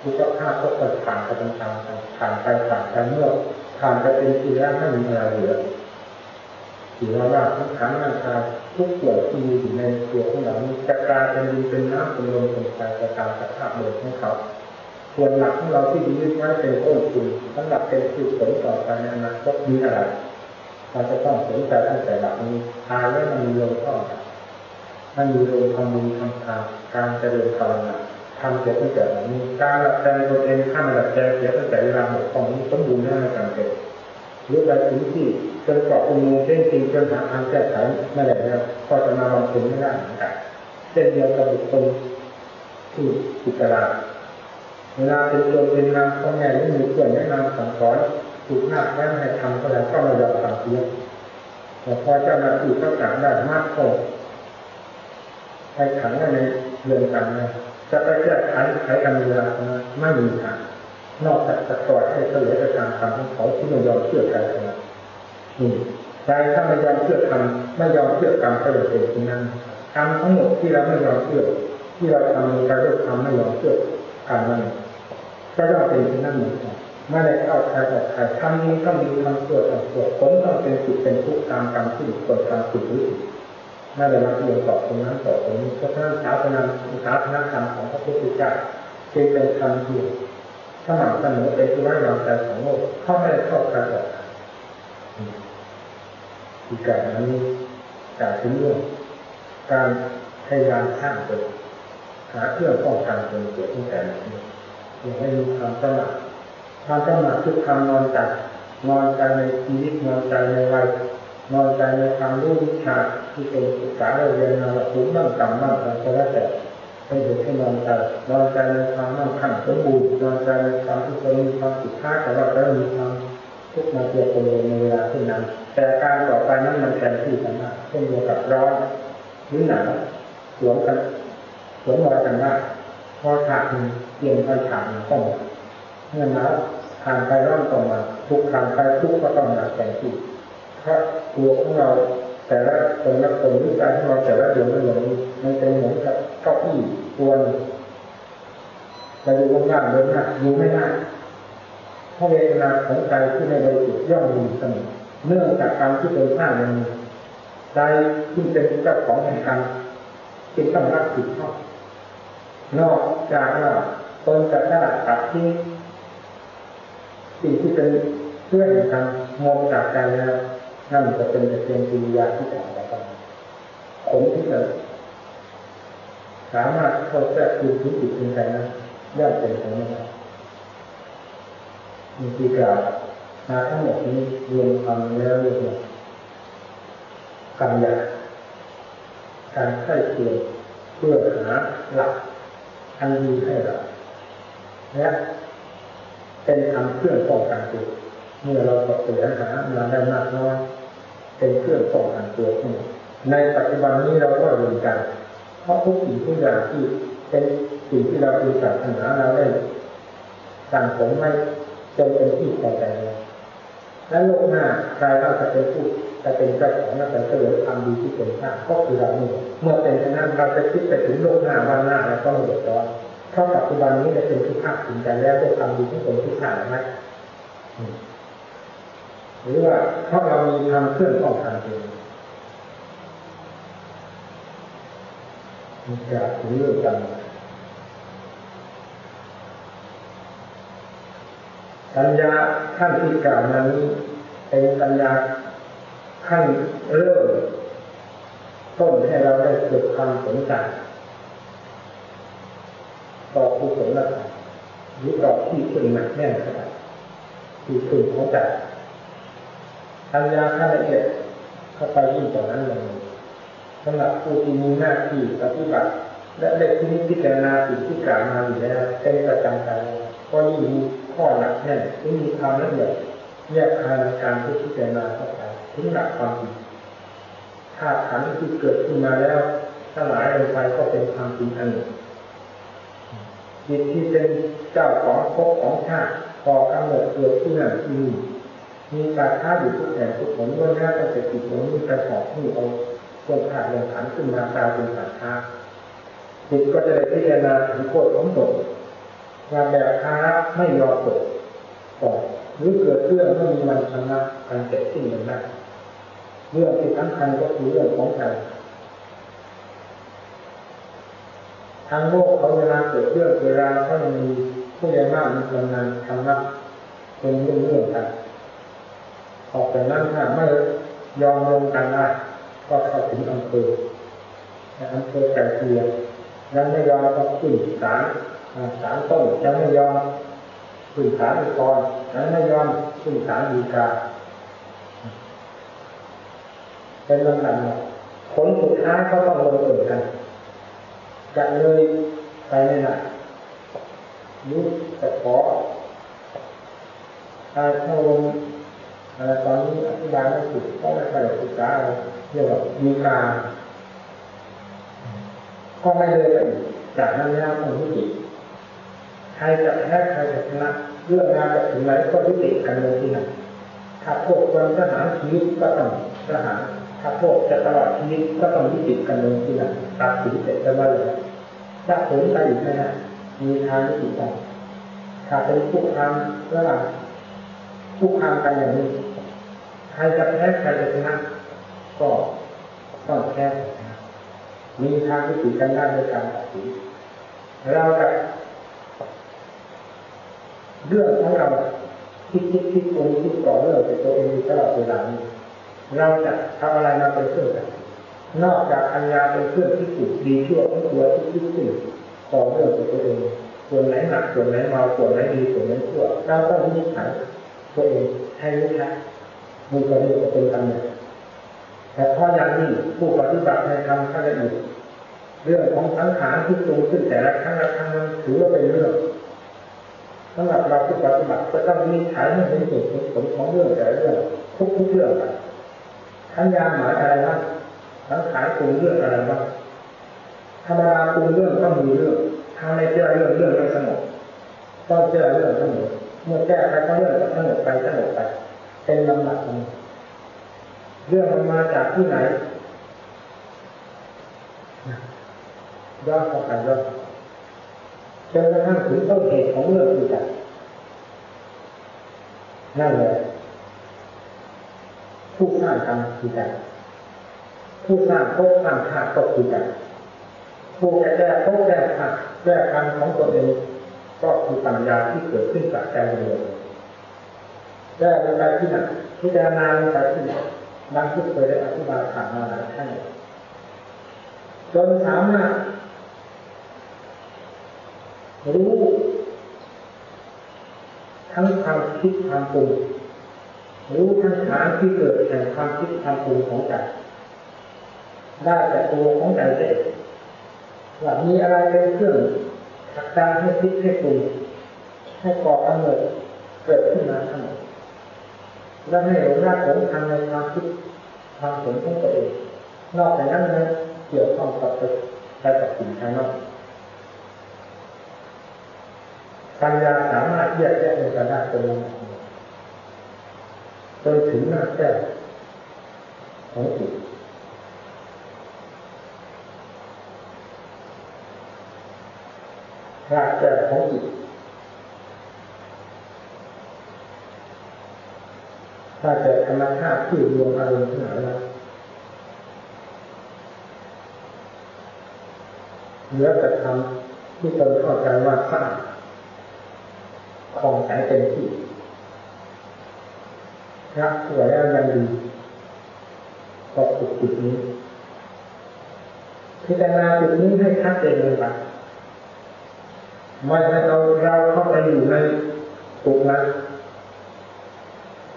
ทุกข์ภาพก็เกิดผ่านไปต่ามๆผ่านไปผ่านไปเมื่อผ่านไปเป็นทีแรกไม่มีอะไรเหลือถือว่าว่าทั้งขันธ์ร่างกายทุกส่วนที่มีอยู่ในตัวของเรานี้จะกลายเป็นดินเป็นน้ำเป็นลมเป็นไฟไปตามสภาพเดิมของเขาส่วนหลักของเราที่ยึดไว้เป็นต้นทุนสำหรับเป็นคือผลต่อไปในอนาคตมีอะไร เราจะต้องสนใจตั้งแต่หลักนี้ทานแล้วมันมีลมเข้ามันมีลมทำบุญทำทานการเจริญภาวนาทำเสียตั้งแต่แบบนี้ การหลับใจตัวเองข้ามหลับใจเสียตั้งแต่เวลาหมดของนี้สมบูรณ์แน่ในการเกิดหรือไปถึงที่จนเกาะอุโมงค์เช่นจริงจนหาทางแก้ไขไม่ได้แล้วก็จะมาบำเพ็ญไม่ได้เหมือนกันเช่นเดียวกับบุคคลที่อิสระเวลาเป็นโจรเป็นนางพ่อแม่ไม่มีเพื่อนแนะนำสั่งสอน ถูกหน้าแม่ให้ทำก็แล้วก็ไม่ยอมทำเสียแต่พอเจ้าหน้าที่ประกาศได้มากพอไปขังไว้ในเรือนจำนะจะไปแก้ไขไขกันเวลาไม่มีทางนอกจากจะปล่อยให้เฉลยไปตามคำของเขาที่ไม่ยอมเชื่อใจเท่านั้นนี่ใจถ้าไม่ยอมเชื่อคำไม่ยอมเชื่อกรรมก็เลยเป็นที่นั้นกรรมทั้งหมดที่เราไม่ยอมเชื่อ ที่เราทำในการเลือกทำไม่ยอมเชื่อกรรมนั้นก็ต้องเป็นที่นั้นเหมือนกัน ไม่ได้เข้าใครออกใครทำนี้ต้องมีทำตัวทำตัวผลต้องเป็นสุขเป็นทุกข์ตามกรรมที่คนทำผิดหรือผิดไม่ได้มาเรียนต่อตรงนั้นต่อตรงนี้เพราะฉะนั้นศาสนาศาสนาธรรมของพระพุทธเจ้าจึงเป็นคำที่สม่ำเสมอเป็นที่ไว้วางใจของโลกเข้าไม่ได้เข้าใครออกใครอีกการนั้นกาวถึงเรื่องการพยายามสร้างตัวหาเครื่องป้องกันตนเกิดตั้งแต่นี้อย่างให้มีความสมัคร ความสมัครคือความนอนใจนอนใจในชีวิตนอนใจในวัยนอนใจในความรู้วิชาที่เป็นศึกษาเรียนมาแบบรู้บ้างต่ำบ้างอะไรก็แล้วแต่ให้เด็กให้นอนใจนอนใจในความมั่งคั่งสมบูรณ์นอนใจในความที่ตนมีความผิดพลาดแต่ว่าก็มีความทุกข์มาเกี่ยวกับในเวลาที่นั้น แต่การต่อไปนั้นมันแทนที่กันมากเช่นเดียวกับร้อนหรือหนาวสวมกันสวมรอยกันมากพอฉากหนึ่งเปลี่ยนไปฉากหนึ่งต้อง เมื่อหนาวผ่านไปร้อนต่อมา ทุกผ่านไปทุกก็ต้องมาแทนที่เพราะตัวของเราแต่ละคนละคนหรือการที่เราแต่ละเดือนไม่เหมือนมันเป็นเหมือนกับเก้าอี้ตัวนึงเราอยู่างล่างเดินหน้าอยู่ไม่ได้เพราะเวลาของใจที่ในบริสุทธิ์ย่อมมีเสมอเนื่องจากการที่เป็นข้ามันใจที่เป็นเจ้าของแห่งกรรมจึงต้องรับผิดชอบนอกจากว่าตนจะได้ตัดที่ สิ่งที่เป็นเพื่อนแห่งกรรมองจากใจแล้วนั่นจะเป็นแต่เพียงกิริยาที่ต่างกันผลที่จะสามารถเข้าแทรกคืนที่จิตเป็นใจนั้นย่อมเป็นของนี้มีที่กล่าวมาทั้งหมดนี้รวมความแล้วเรียกว่ากัญญาการไข้เคียงเพื่อหาหลักอันดีให้เราและ เป็นคำเครื่องป้องกันตัวเมื่อเราตกเสียหามาได้มากน้อยเป็นเครื่องป้องกันตัวในปัจจุบันนี้เราก็เรู้กัน เพราะทุกสิ่งทุกอย่างที่เป็นสิ่งที่เราดูศาสนาเราได้สั่งผมไม่จนเป็นที่พอใจแล้วและโลกหน้าใครเราจะเป็นผู้จะเป็นเจ้าของและเป็นเสวยความดีที่เป็นข้าก็คือเราเนี่ยเมื่อเป็นเช่นนั้นเราจะคิดไปถึงโลกหน้าวันหน้าแล้วก็ไม่เดือดร้อน เพราะปัจจุบันนี้เราเป็นที่ภาคถึงใจแล้วด้วยความดีที่เป็นที่ข้าไหมหรือว่าเพราเรามีทางเครื่องป้องกันเองมีการถึงเรื่องกันสัญญาขั้นที่กล่าวมานี้เป็นสัญญาขั้นเริ่มต้นให้เราได้เกิดความสนใจ ต่อกุศลธรรมหรือต่อที่พึ่งหนักแน่นขนาดที่พึ่งของใจปัญญาขั้นละเอียดเข้าไปยิ่งกว่านั้นเลยสำหรับผู้ที่มีหน้าที่ปฏิบัติและได้ที่นิพิจารณาสิ่งที่กล่าวมาอยู่แล้วเป็นประจำใจก็ยิ่งมีข้อหนักแน่นที่มีความละเอียดแยกคายในการพิจารณาเข้าไปถึงหลักความจริงถ้าขันธ์ที่เกิดขึ้นมาแล้วถ้าหลายลงไปก็เป็นความจริงอันหนึ่ง จิตที่เป็นเจ้าของภพของชาติพอกำเนิดเกิดที่นั่นที่นี่มีการท้าอยู่ทุกแห่งทุกผลล้วนแล้วแต่จะติดหลงมีกระสอบที่เอาลงขาดลงขันขึ้นมากลายเป็นสัตว์ท้าจิตก็จะได้พิจารณาถึงโทษของตนว่าแบบค้าไม่ยอมตกก่อนหรือเกิดเรื่องไม่มีวันชนะการเสร็จสิ้นเลยได้เรื่องที่สำคัญก็คือเรื่องของใจ ทางโลกเขาเวลาเกิดเรื่องเวลาเขามีผู้ใหญ่มากมีกำนันทำนักเป็นเรื่องเรื่องกันออกจากนั้นถ้าไม่ยอมลงกันได้ก็เข้าถึงอำเภออำเภอไก่เกลียยังไม่ยอมก็ขึ้นศาลศาลต้นยังไม่ยอมขึ้นศาลอุทธรณ์ยังไม่ยอมขึ้นศาลฎีกาเป็นลำดับผลสุดท้ายเขาต้องลงเอยกัน จะเลยไปไม่ได้ยุบจะขอถ้าเข้าลงอะไรตอนนี้อธิบายไม่ถูกเพราะไม่เคยศึกษาอะไรเรียกว่ามีการก็ไม่เลยไปจากนั้นแล้วต้องยุติใครจะแพ้ใครจะชนะเรื่องงานจะถึงไหนก็ยุติกันเลยที่นั่นถ้าพวกคนทหารชีวิตก็ต้องทหาร ถ้าพวกจะตลอดชีวิตก็ต้องยุติกันลยที่นั่นตัดสินเสร็จแล้วเลยถ้าผลไปอีกไม่ได้มีทางยุติกันถ้าเป็นผู้ทำระหว่างผู้ทำกันอย่างนี้ใครจะแพ้ใครจะชนะก็ต้องแพ้มีทางที่ติกันได้ในการตัดสินเราจะเรื่องของเราคิดคิดคิดตรงคิดต่อเรื่องแต่ตัวเองตลอดเวลานี้ เราจะทำอะไรมาเป็นเครื่องกันนอกจากปัญญาเป็นเครื่องที่สุดดีชั่วของตัวที่คิดขึ้นต่อเรื่องตัวเองส่วนไหนหนักส่วนไหนเบาส่วนไหนดีส่วนไหนชั่วเราต้องวินิจฉัยตัวเองให้รู้ชัดมีประโยชน์เป็นกำเนิดแต่พออย่างนี้ผู้ปฏิบัติในธรรมขั้นละเอียดเรื่องของสังขารที่ตรงขึ้นแต่ละครั้งละครั้งนั้นถือว่าเป็นเรื่องสำหรับเราผู้ปฏิบัติก็ต้องมีฉายให้เป็นเหตุผลของเรื่องแต่เรื่องทุกทุกเรื่อง ไปทั้งยาหมายอะไรบ้างสังขารปรุงเรื่องอะไรบ้างธรรมดาปรุงเรื่องต้องมีเรื่องถ้าไม่เจอเรื่องเรื่องไม่สงบต้องเจอเรื่องทั้งหมดเมื่อแก้ไปก็เรื่องสงบไปสงบไป เป็นลำดับมันเรื่องมันมาจากที่ไหนย้อนเข้าไปย้อนจนกระทั่งถึงต้นเหตุของเรื่องคือใจนั่นแหละ ผู้สร้างกรรมคือใจผู้สร้างภพสร้างชาติก็คือใจผู้จะแก้ภพแก้ชาติแก้กรรมของตนเองก็คือปัญญาที่เกิดขึ้นจากใจเลยแก้ลงไปที่ไหนพิจารณาลงไปที่ไหนดังที่เคยได้อธิบายผ่านมาหลายครั้จนสามารถรู้ทั้งความคิดความปรุง รู้ทั้งฐานที่เกิดแห่งความคิดความปรุงของใจได้แต่ตัวของใจเองว่ามีอะไรเป็นเครื่องผักดันให้คิดให้ปรุงให้ก่อกำเนิดเกิดขึ้นมาทั้งหมดและให้หลงรักหลงทางในความคิดความเห็นของตัวเองนอกจากนั้นนะเกี่ยวข้องกับไปกับสิ่งภายนอกปัญญาสามารถแยกแยะในกระดาษเป็นลำดับ จนถึงหน้าแก้วของจิตรากแก้วของจิตถ้าเกิดธรรมชาติที่รวมอารมณ์ทั้งหลายแล้วเหลือแต่ทำที่ตนเข้าใจว่าสร้างคลองสายเต็มที่ รักสวยแล้วยังดีก็ฝึกจุดนี้พิจารณาจุดนี้ให้ชัดเจนเลยครับไม่ให้เราเราเข้าไปอยู่ในตุกนั้น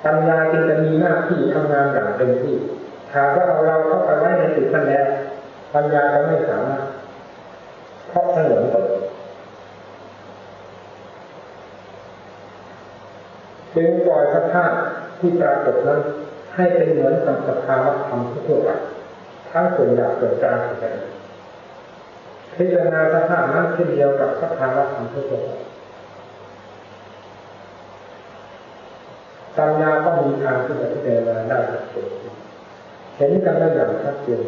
ปัญญาจึงจะมีหน้าที่ทำงานอย่างเต็มที่หากว่าเอาเราเข้าไปไว้ในจุดนั้นแล้วปัญญาจะไม่สามารถเพราะถนนตกจึงปล่อยสภาพ ที่ปรากฏนั้นให้เป็นเหมือนกับสภาวะธรรมทั่วไปทั้งส่วนหยาบส่วนกลางส่วนละเอียดพิจารณาสภาพนั้นเช่นเดียวกับสภาวะธรรมทั่วไปปัญญาก็มีทางที่จะพิจารณาได้เห็นกันได้อย่างชัดเจน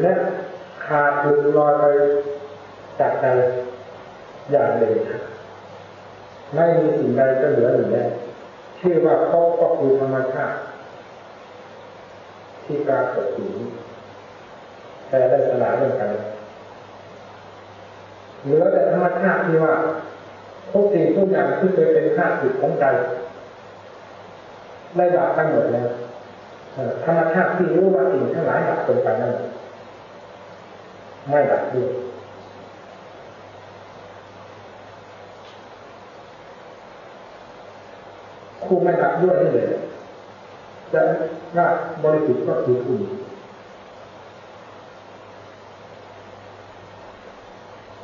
และขาดหลุดลอยไปจากใจอย่างเด็ดขาดไม่มีสิ่งใดจะเหลืออยู่แล้ว ชื่อว่าเขาก็คือธรรมชาติที่ปรากฏอยู่แต่ได้สลายลงไปเหลือแต่ธรรมชาติที่ว่าทุกสิ่งทุกอย่างที่เคยเป็นข้าศึกของใจได้ดับไปหมดแล้วธรรมชาติที่รู้ว่าสิ่งทั้งหลายดับลงไปนั่นไม่ดับด้วย ผู้ไม่ดับด้วยนี่เลยจะราบริสุทธิ์ก็คือคุณ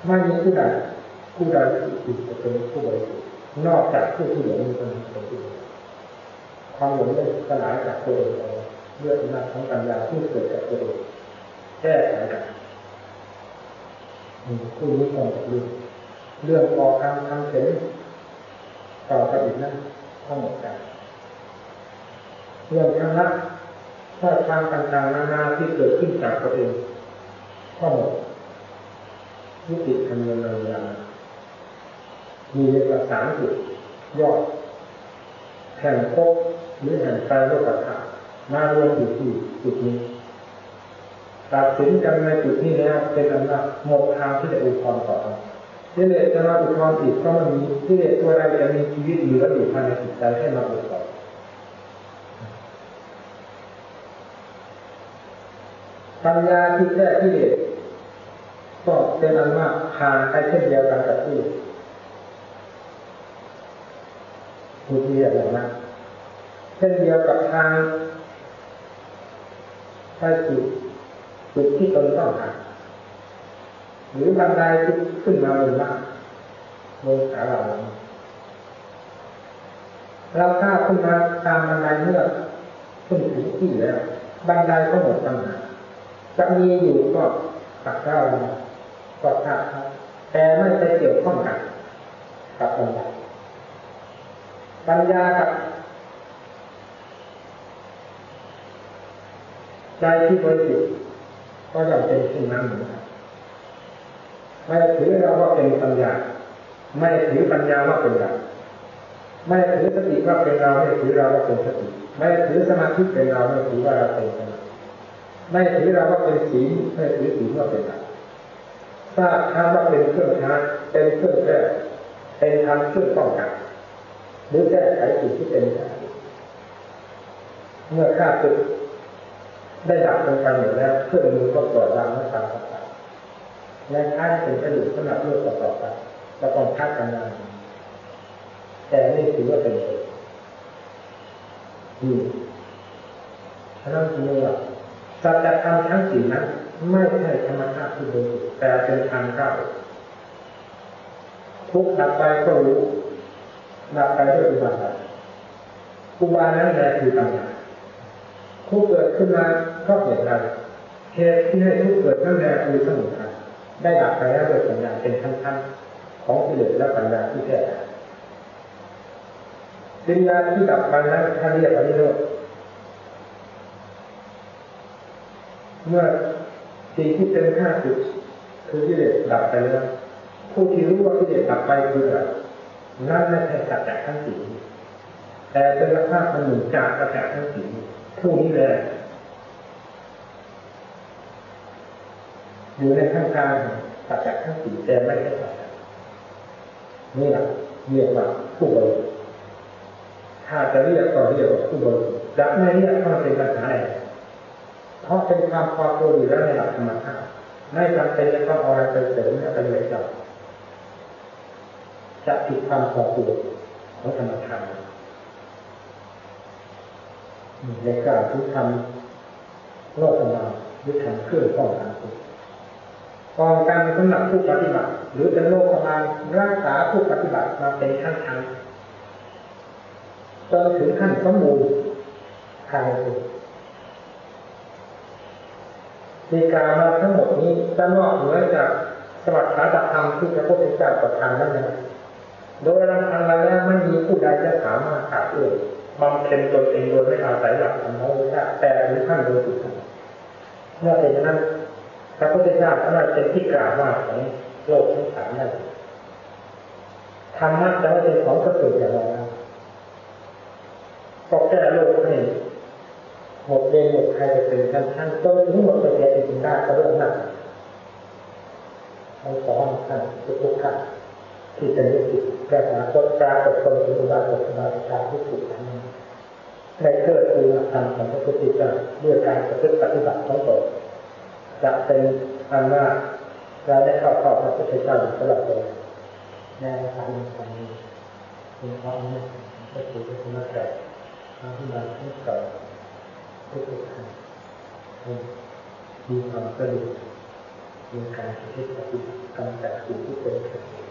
ไม่มีผู้ใดผู้ใดที่จะเป็นผู้บริสุทธิ์นอกจากผู้ที่หลือมีคนเป็นผู้ความหลงได้สลายจากตัวเองเรื่องอำนาจของปัญญาที่เกิดจากตัวเองแก้ไขกันคู่นี้ตรงกับเรื่องเรื่องออกทางทางเสียงต่อกับอีกนั้น ทั้งหมดกันเรื่องทางรักข้อทางต่างๆนานาที่เกิดขึ้นจากตัวเองก็หมดยุติธรรมเนียมีเอกสารจุดยอดแห่งภพหรือแห่งใจโลกธาตุมารวมอยู่ที่จุดนี้ตัดสินกันในจุดนี้แล้วเป็นอันว่าหมดทางที่จะอุทธรณ์ต่อไป ที่เลสจะมาอุทธรณ์อีกก็มันมีที่เลสตัวใดจะมีชีวิตเหลืออยู่ภายในจิตใจให้มาอุทธรณ์ปัญญาที่แก้ที่เลสก็เป็นอันว่าผ่านไปเช่นเดียวกันกับที่ผู้ที่อย่างนั้นเช่นเดียวกับทางไปจุดจุดที่ตนต้องการ หรือบันไดที่ขึ้นมาบนบ้านบนขาเราเราถ้าขึ้นมาตามบันไดเมื่อขึ้นถึงที่แล้วบันไดก็หมดปัญหาจะมีอยู่ก็ตักเราก็ท่าแต่ไม่ไปเกี่ยวข้องกันกับบันไดปัญญากับใจที่บริสุทธิ์ก็ย่อมเป็นเช่นนั้นเหมือนกัน ไม่ถือเราว่าเป็นปัญญา ไม่ถือปัญญาว่าเป็นเราไม่ถือสติว่าเป็นเราไม่ถือเราว่าเป็นสติไม่ถือสมาธิเป็นเราไม่ถือว่าเราเป็นสมาธิไม่ถือเราว่าเป็นศีลไม่ถือศีลว่าเป็นเราทราบธรรมว่าเป็นเครื่องช้เป็นเครื่องแก้เป็นธรรมเครื่องป้องกันหรือแก้ไขสิ่งที่เป็นได้เมื่อข้าศึกได้ดับลงไปหมดแล้วเครื่องมือก็ปล่อยวางและตามต่างๆ และท้ายเป็นกระดูกสำหรับเลือกต่อไปจะต้องพักกันนานแต่นี่ถือว่าเป็นเหตุนี่ฉะนั้นคือว่าสัจธรรมทั้งสี่นั้น ไม่ใช่ธรรมชาติที่บริสุทธิ์แต่เป็นทางเข้าทุกดับไปก็รู้ดับไปด้วยอุบายอุบายนั้นแหละคือปัญญาทุกเกิดขึ้นมาเพราะเหตุใดเหตุที่ให้ทุกเกิดนั่นแหละคือสมุทัย ได้ดับไปแล้วโดยปัญญาเป็นขั้นๆของกิเลสและปัญญาที่แท้ปัญญาที่ดับไปนั้นท่านเรียกว่านิโรธเมื่อสิ่งที่เป็นข้าศึกคือกิเลสดับไปแล้วผู้ที่รู้ว่ากิเลสดับไปคืออะไรนั่นไม่ใช่สัจจะทั้งสี่แต่เป็นสภาพมันหนึ่งจากสัจจะทั้งสี่ผู้นี้เลย อยู่ในข้างกลางสัจจะทั้งสี่แต่ไม่ใช่สัจจะนี่แหละเรียกว่าผู้บริสุทธิ์ถ้าจะเรียกก็เรียกว่าผู้บริสุทธิ์จะไม่เรียกก็เป็นปัญหาอะไรเพราะเป็นความพอตัวอยู่แล้วในหลักธรรมชาติไม่จำเป็นจะต้องเอาอะไรไปเสริมอะไรไปเลยจับจะผิดความพอตัวของธรรมชาติในการที่ทำโลกมาหรือทำเครื่องป้องกันตัว กองกันสำหรับผู้ปฏิบัติ หรือเป็นโลกประมาณรักษาผู้ปฏิบัติมาเป็นขั้นทางจนถึงขั้นสมบูรณ์ทางตัวมีการมาทั้งหมดนี้จะนอกเหนือจากสวัสดิ์ธรรมที่พระพุทธเจ้าประทานนั้นนะโดยรังอันแล้วไม่มีผู้ใดจะสามารถขาดเอื่นบำเพ็ญตนเองโดยไม่อาศัยหลักธรรมะแต่ถึงขั้นโดยสุดเมื่อเป็นนั้น พระพุทธเจ้าท่านเป็นที่กล่าวว่าของโลกทั้งสามนั่นธรรมะจะไม่เป็นของกระเสุนอย่างไรก็แก้โลกให้หมดเวรหมดใครจะเป็นท่านท่านจนถึงหมดไปแก่จริงได้ก็เรื่องหนั้นเราสอนท่านทุกท่านที่จะยึดติดแก้ปัญหาต้นกลางกับคนที่บ้านกับาธิกาที่สุดนั้นในเกิดคือธรรมของพระพุทธเจ้าด้วยการปฏิบัติของตน จะเป็นอันมากเราได้เข้าเข้าพระพุทธเจ้าตลอดเลยในทางนี้เป็นความนี้ก็คือเป็นมาแต่ทางที่เราที่เก่าทุกท่านมีความสะดวกมีการที่ปฏิบัติกำจัดสิ่งที่เป็น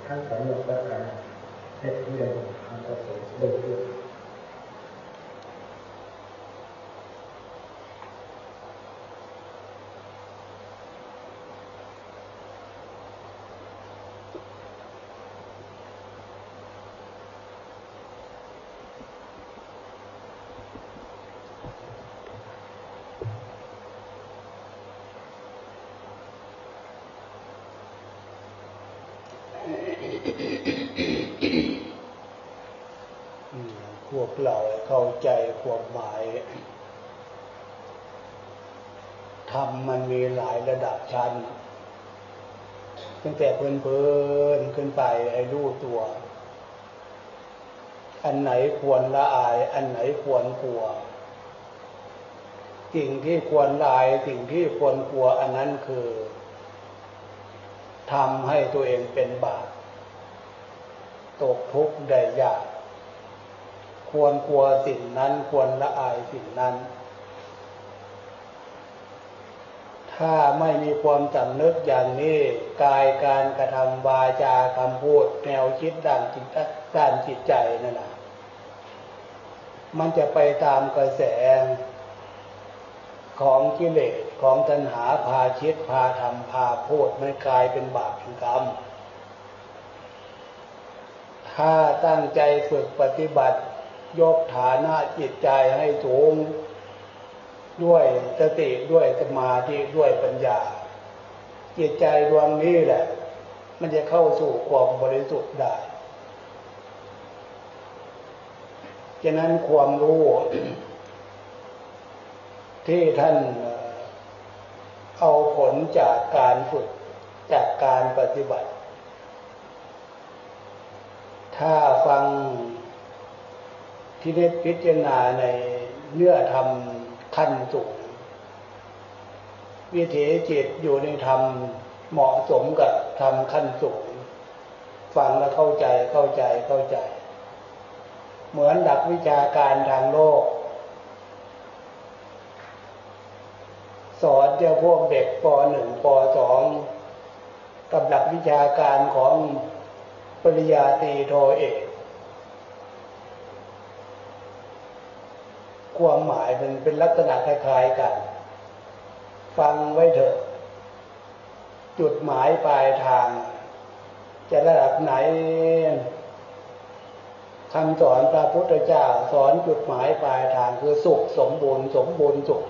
ทั้งสองอย่างประการให้ที่เราความประสงค์โดยทั่ว พวกเราเข้าใจความหมายธรรมมันมีหลายระดับชั้น ตั้งแต่เพลินขึ้นไปให้รู้ตัว อันไหนควรละอาย อันไหนควรกลัว สิ่งที่ควรละอายสิ่งที่ควรกลัวอันนั้นคือทำให้ตัวเองเป็นบาปตกทุกข์ได้ยาก ควรกลัวสิ่งนั้นควรละอายสิ่งนั้น ถ้าไม่มีความจำนึกอย่างนี้กายการกระทำวาจาคำพูด แนวคิดด้านจิตด้านจิตใจนั่นแหละมันจะไปตามกระแสของกิเลสของตัณหาพาชิดพาทำพาพูดมันกลายเป็นบาปเป็นกรรม ถ้าตั้งใจฝึกปฏิบัติ ยกฐานะจิตใจให้สูง ด้วยสติด้วยสมาธิด้วยปัญญา จิตใจดวงนี้แหละ มันจะเข้าสู่ความบริสุทธิ์ได้ฉะนั้นความรู้ ที่ท่านเอาผลจากการฝึกจากการปฏิบัติ ถ้าฟังที่ได้พิจารณาในเนื้อธรรม ขั้นสูง วิถีจิตอยู่ในธรรมเหมาะสมกับธรรมขั้นสูง ฟังแล้วเข้าใจเข้าใจเข้าใจ เหมือนหลักวิชาการทางโลก สอนเจ้าพวกเด็กป .1 ป .2 กับหลักวิชาการของปริญญาตรีโทเอก ความหมายมันเป็นลักษณะคล้ายๆกัน ฟังไว้เถอะ จุดหมายปลายทาง จะระดับไหนคำสอนพระพุทธเจ้าสอนจุดหมายปลายทางคือสุขสมบูรณ์สมบูรณ์สุข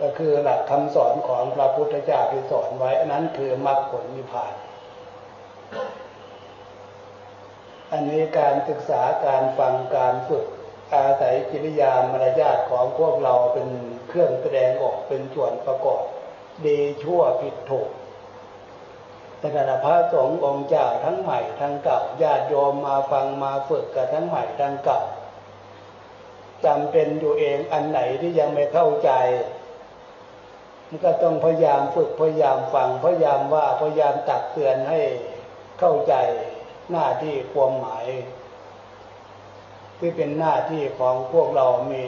ก็คือหลักคำสอนของพระพุทธเจ้าที่สอนไว้อันนั้นคือมรรคผลนิพพาน อันนี้การศึกษาการฟังการฝึกอาศัยกิริยามารยาทของพวกเราเป็นเครื่องแสดงออกเป็นส่วนประกอบ ดีชั่วผิดถูกแต่ขณะพระสงฆ์องค์เจ้าทั้งใหม่ทั้งเก่าญาติโยมมาฟังมาฝึกกันทั้งใหม่ทั้งเก่าจำเป็นอยู่เองอันไหนที่ยังไม่เข้าใจมันก็ต้องพยายามฝึกพยายามฟังพยายามว่าพยายามตักเตือนให้เข้าใจ หน้าที่ความหมาย ที่เป็นหน้าที่ของพวกเรามี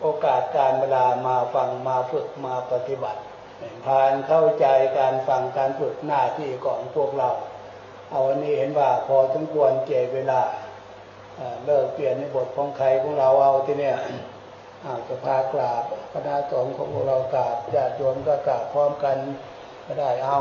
โอกาสการเวลามาฟังมาฝึกมาปฏิบัติผ่านเข้าใจการฟังการฝึกหน้าที่ของพวกเรา เอาวันนี้เห็นว่าพอสมควรเจเวลาเอ่อเลิกเปลี่ยนในบทของใครของเราเอาที่เนี่ยอาจะพากราบคณะสงฆ์ของเรากราบญาติโยมก็กราบพร้อมกันก็ได้เอา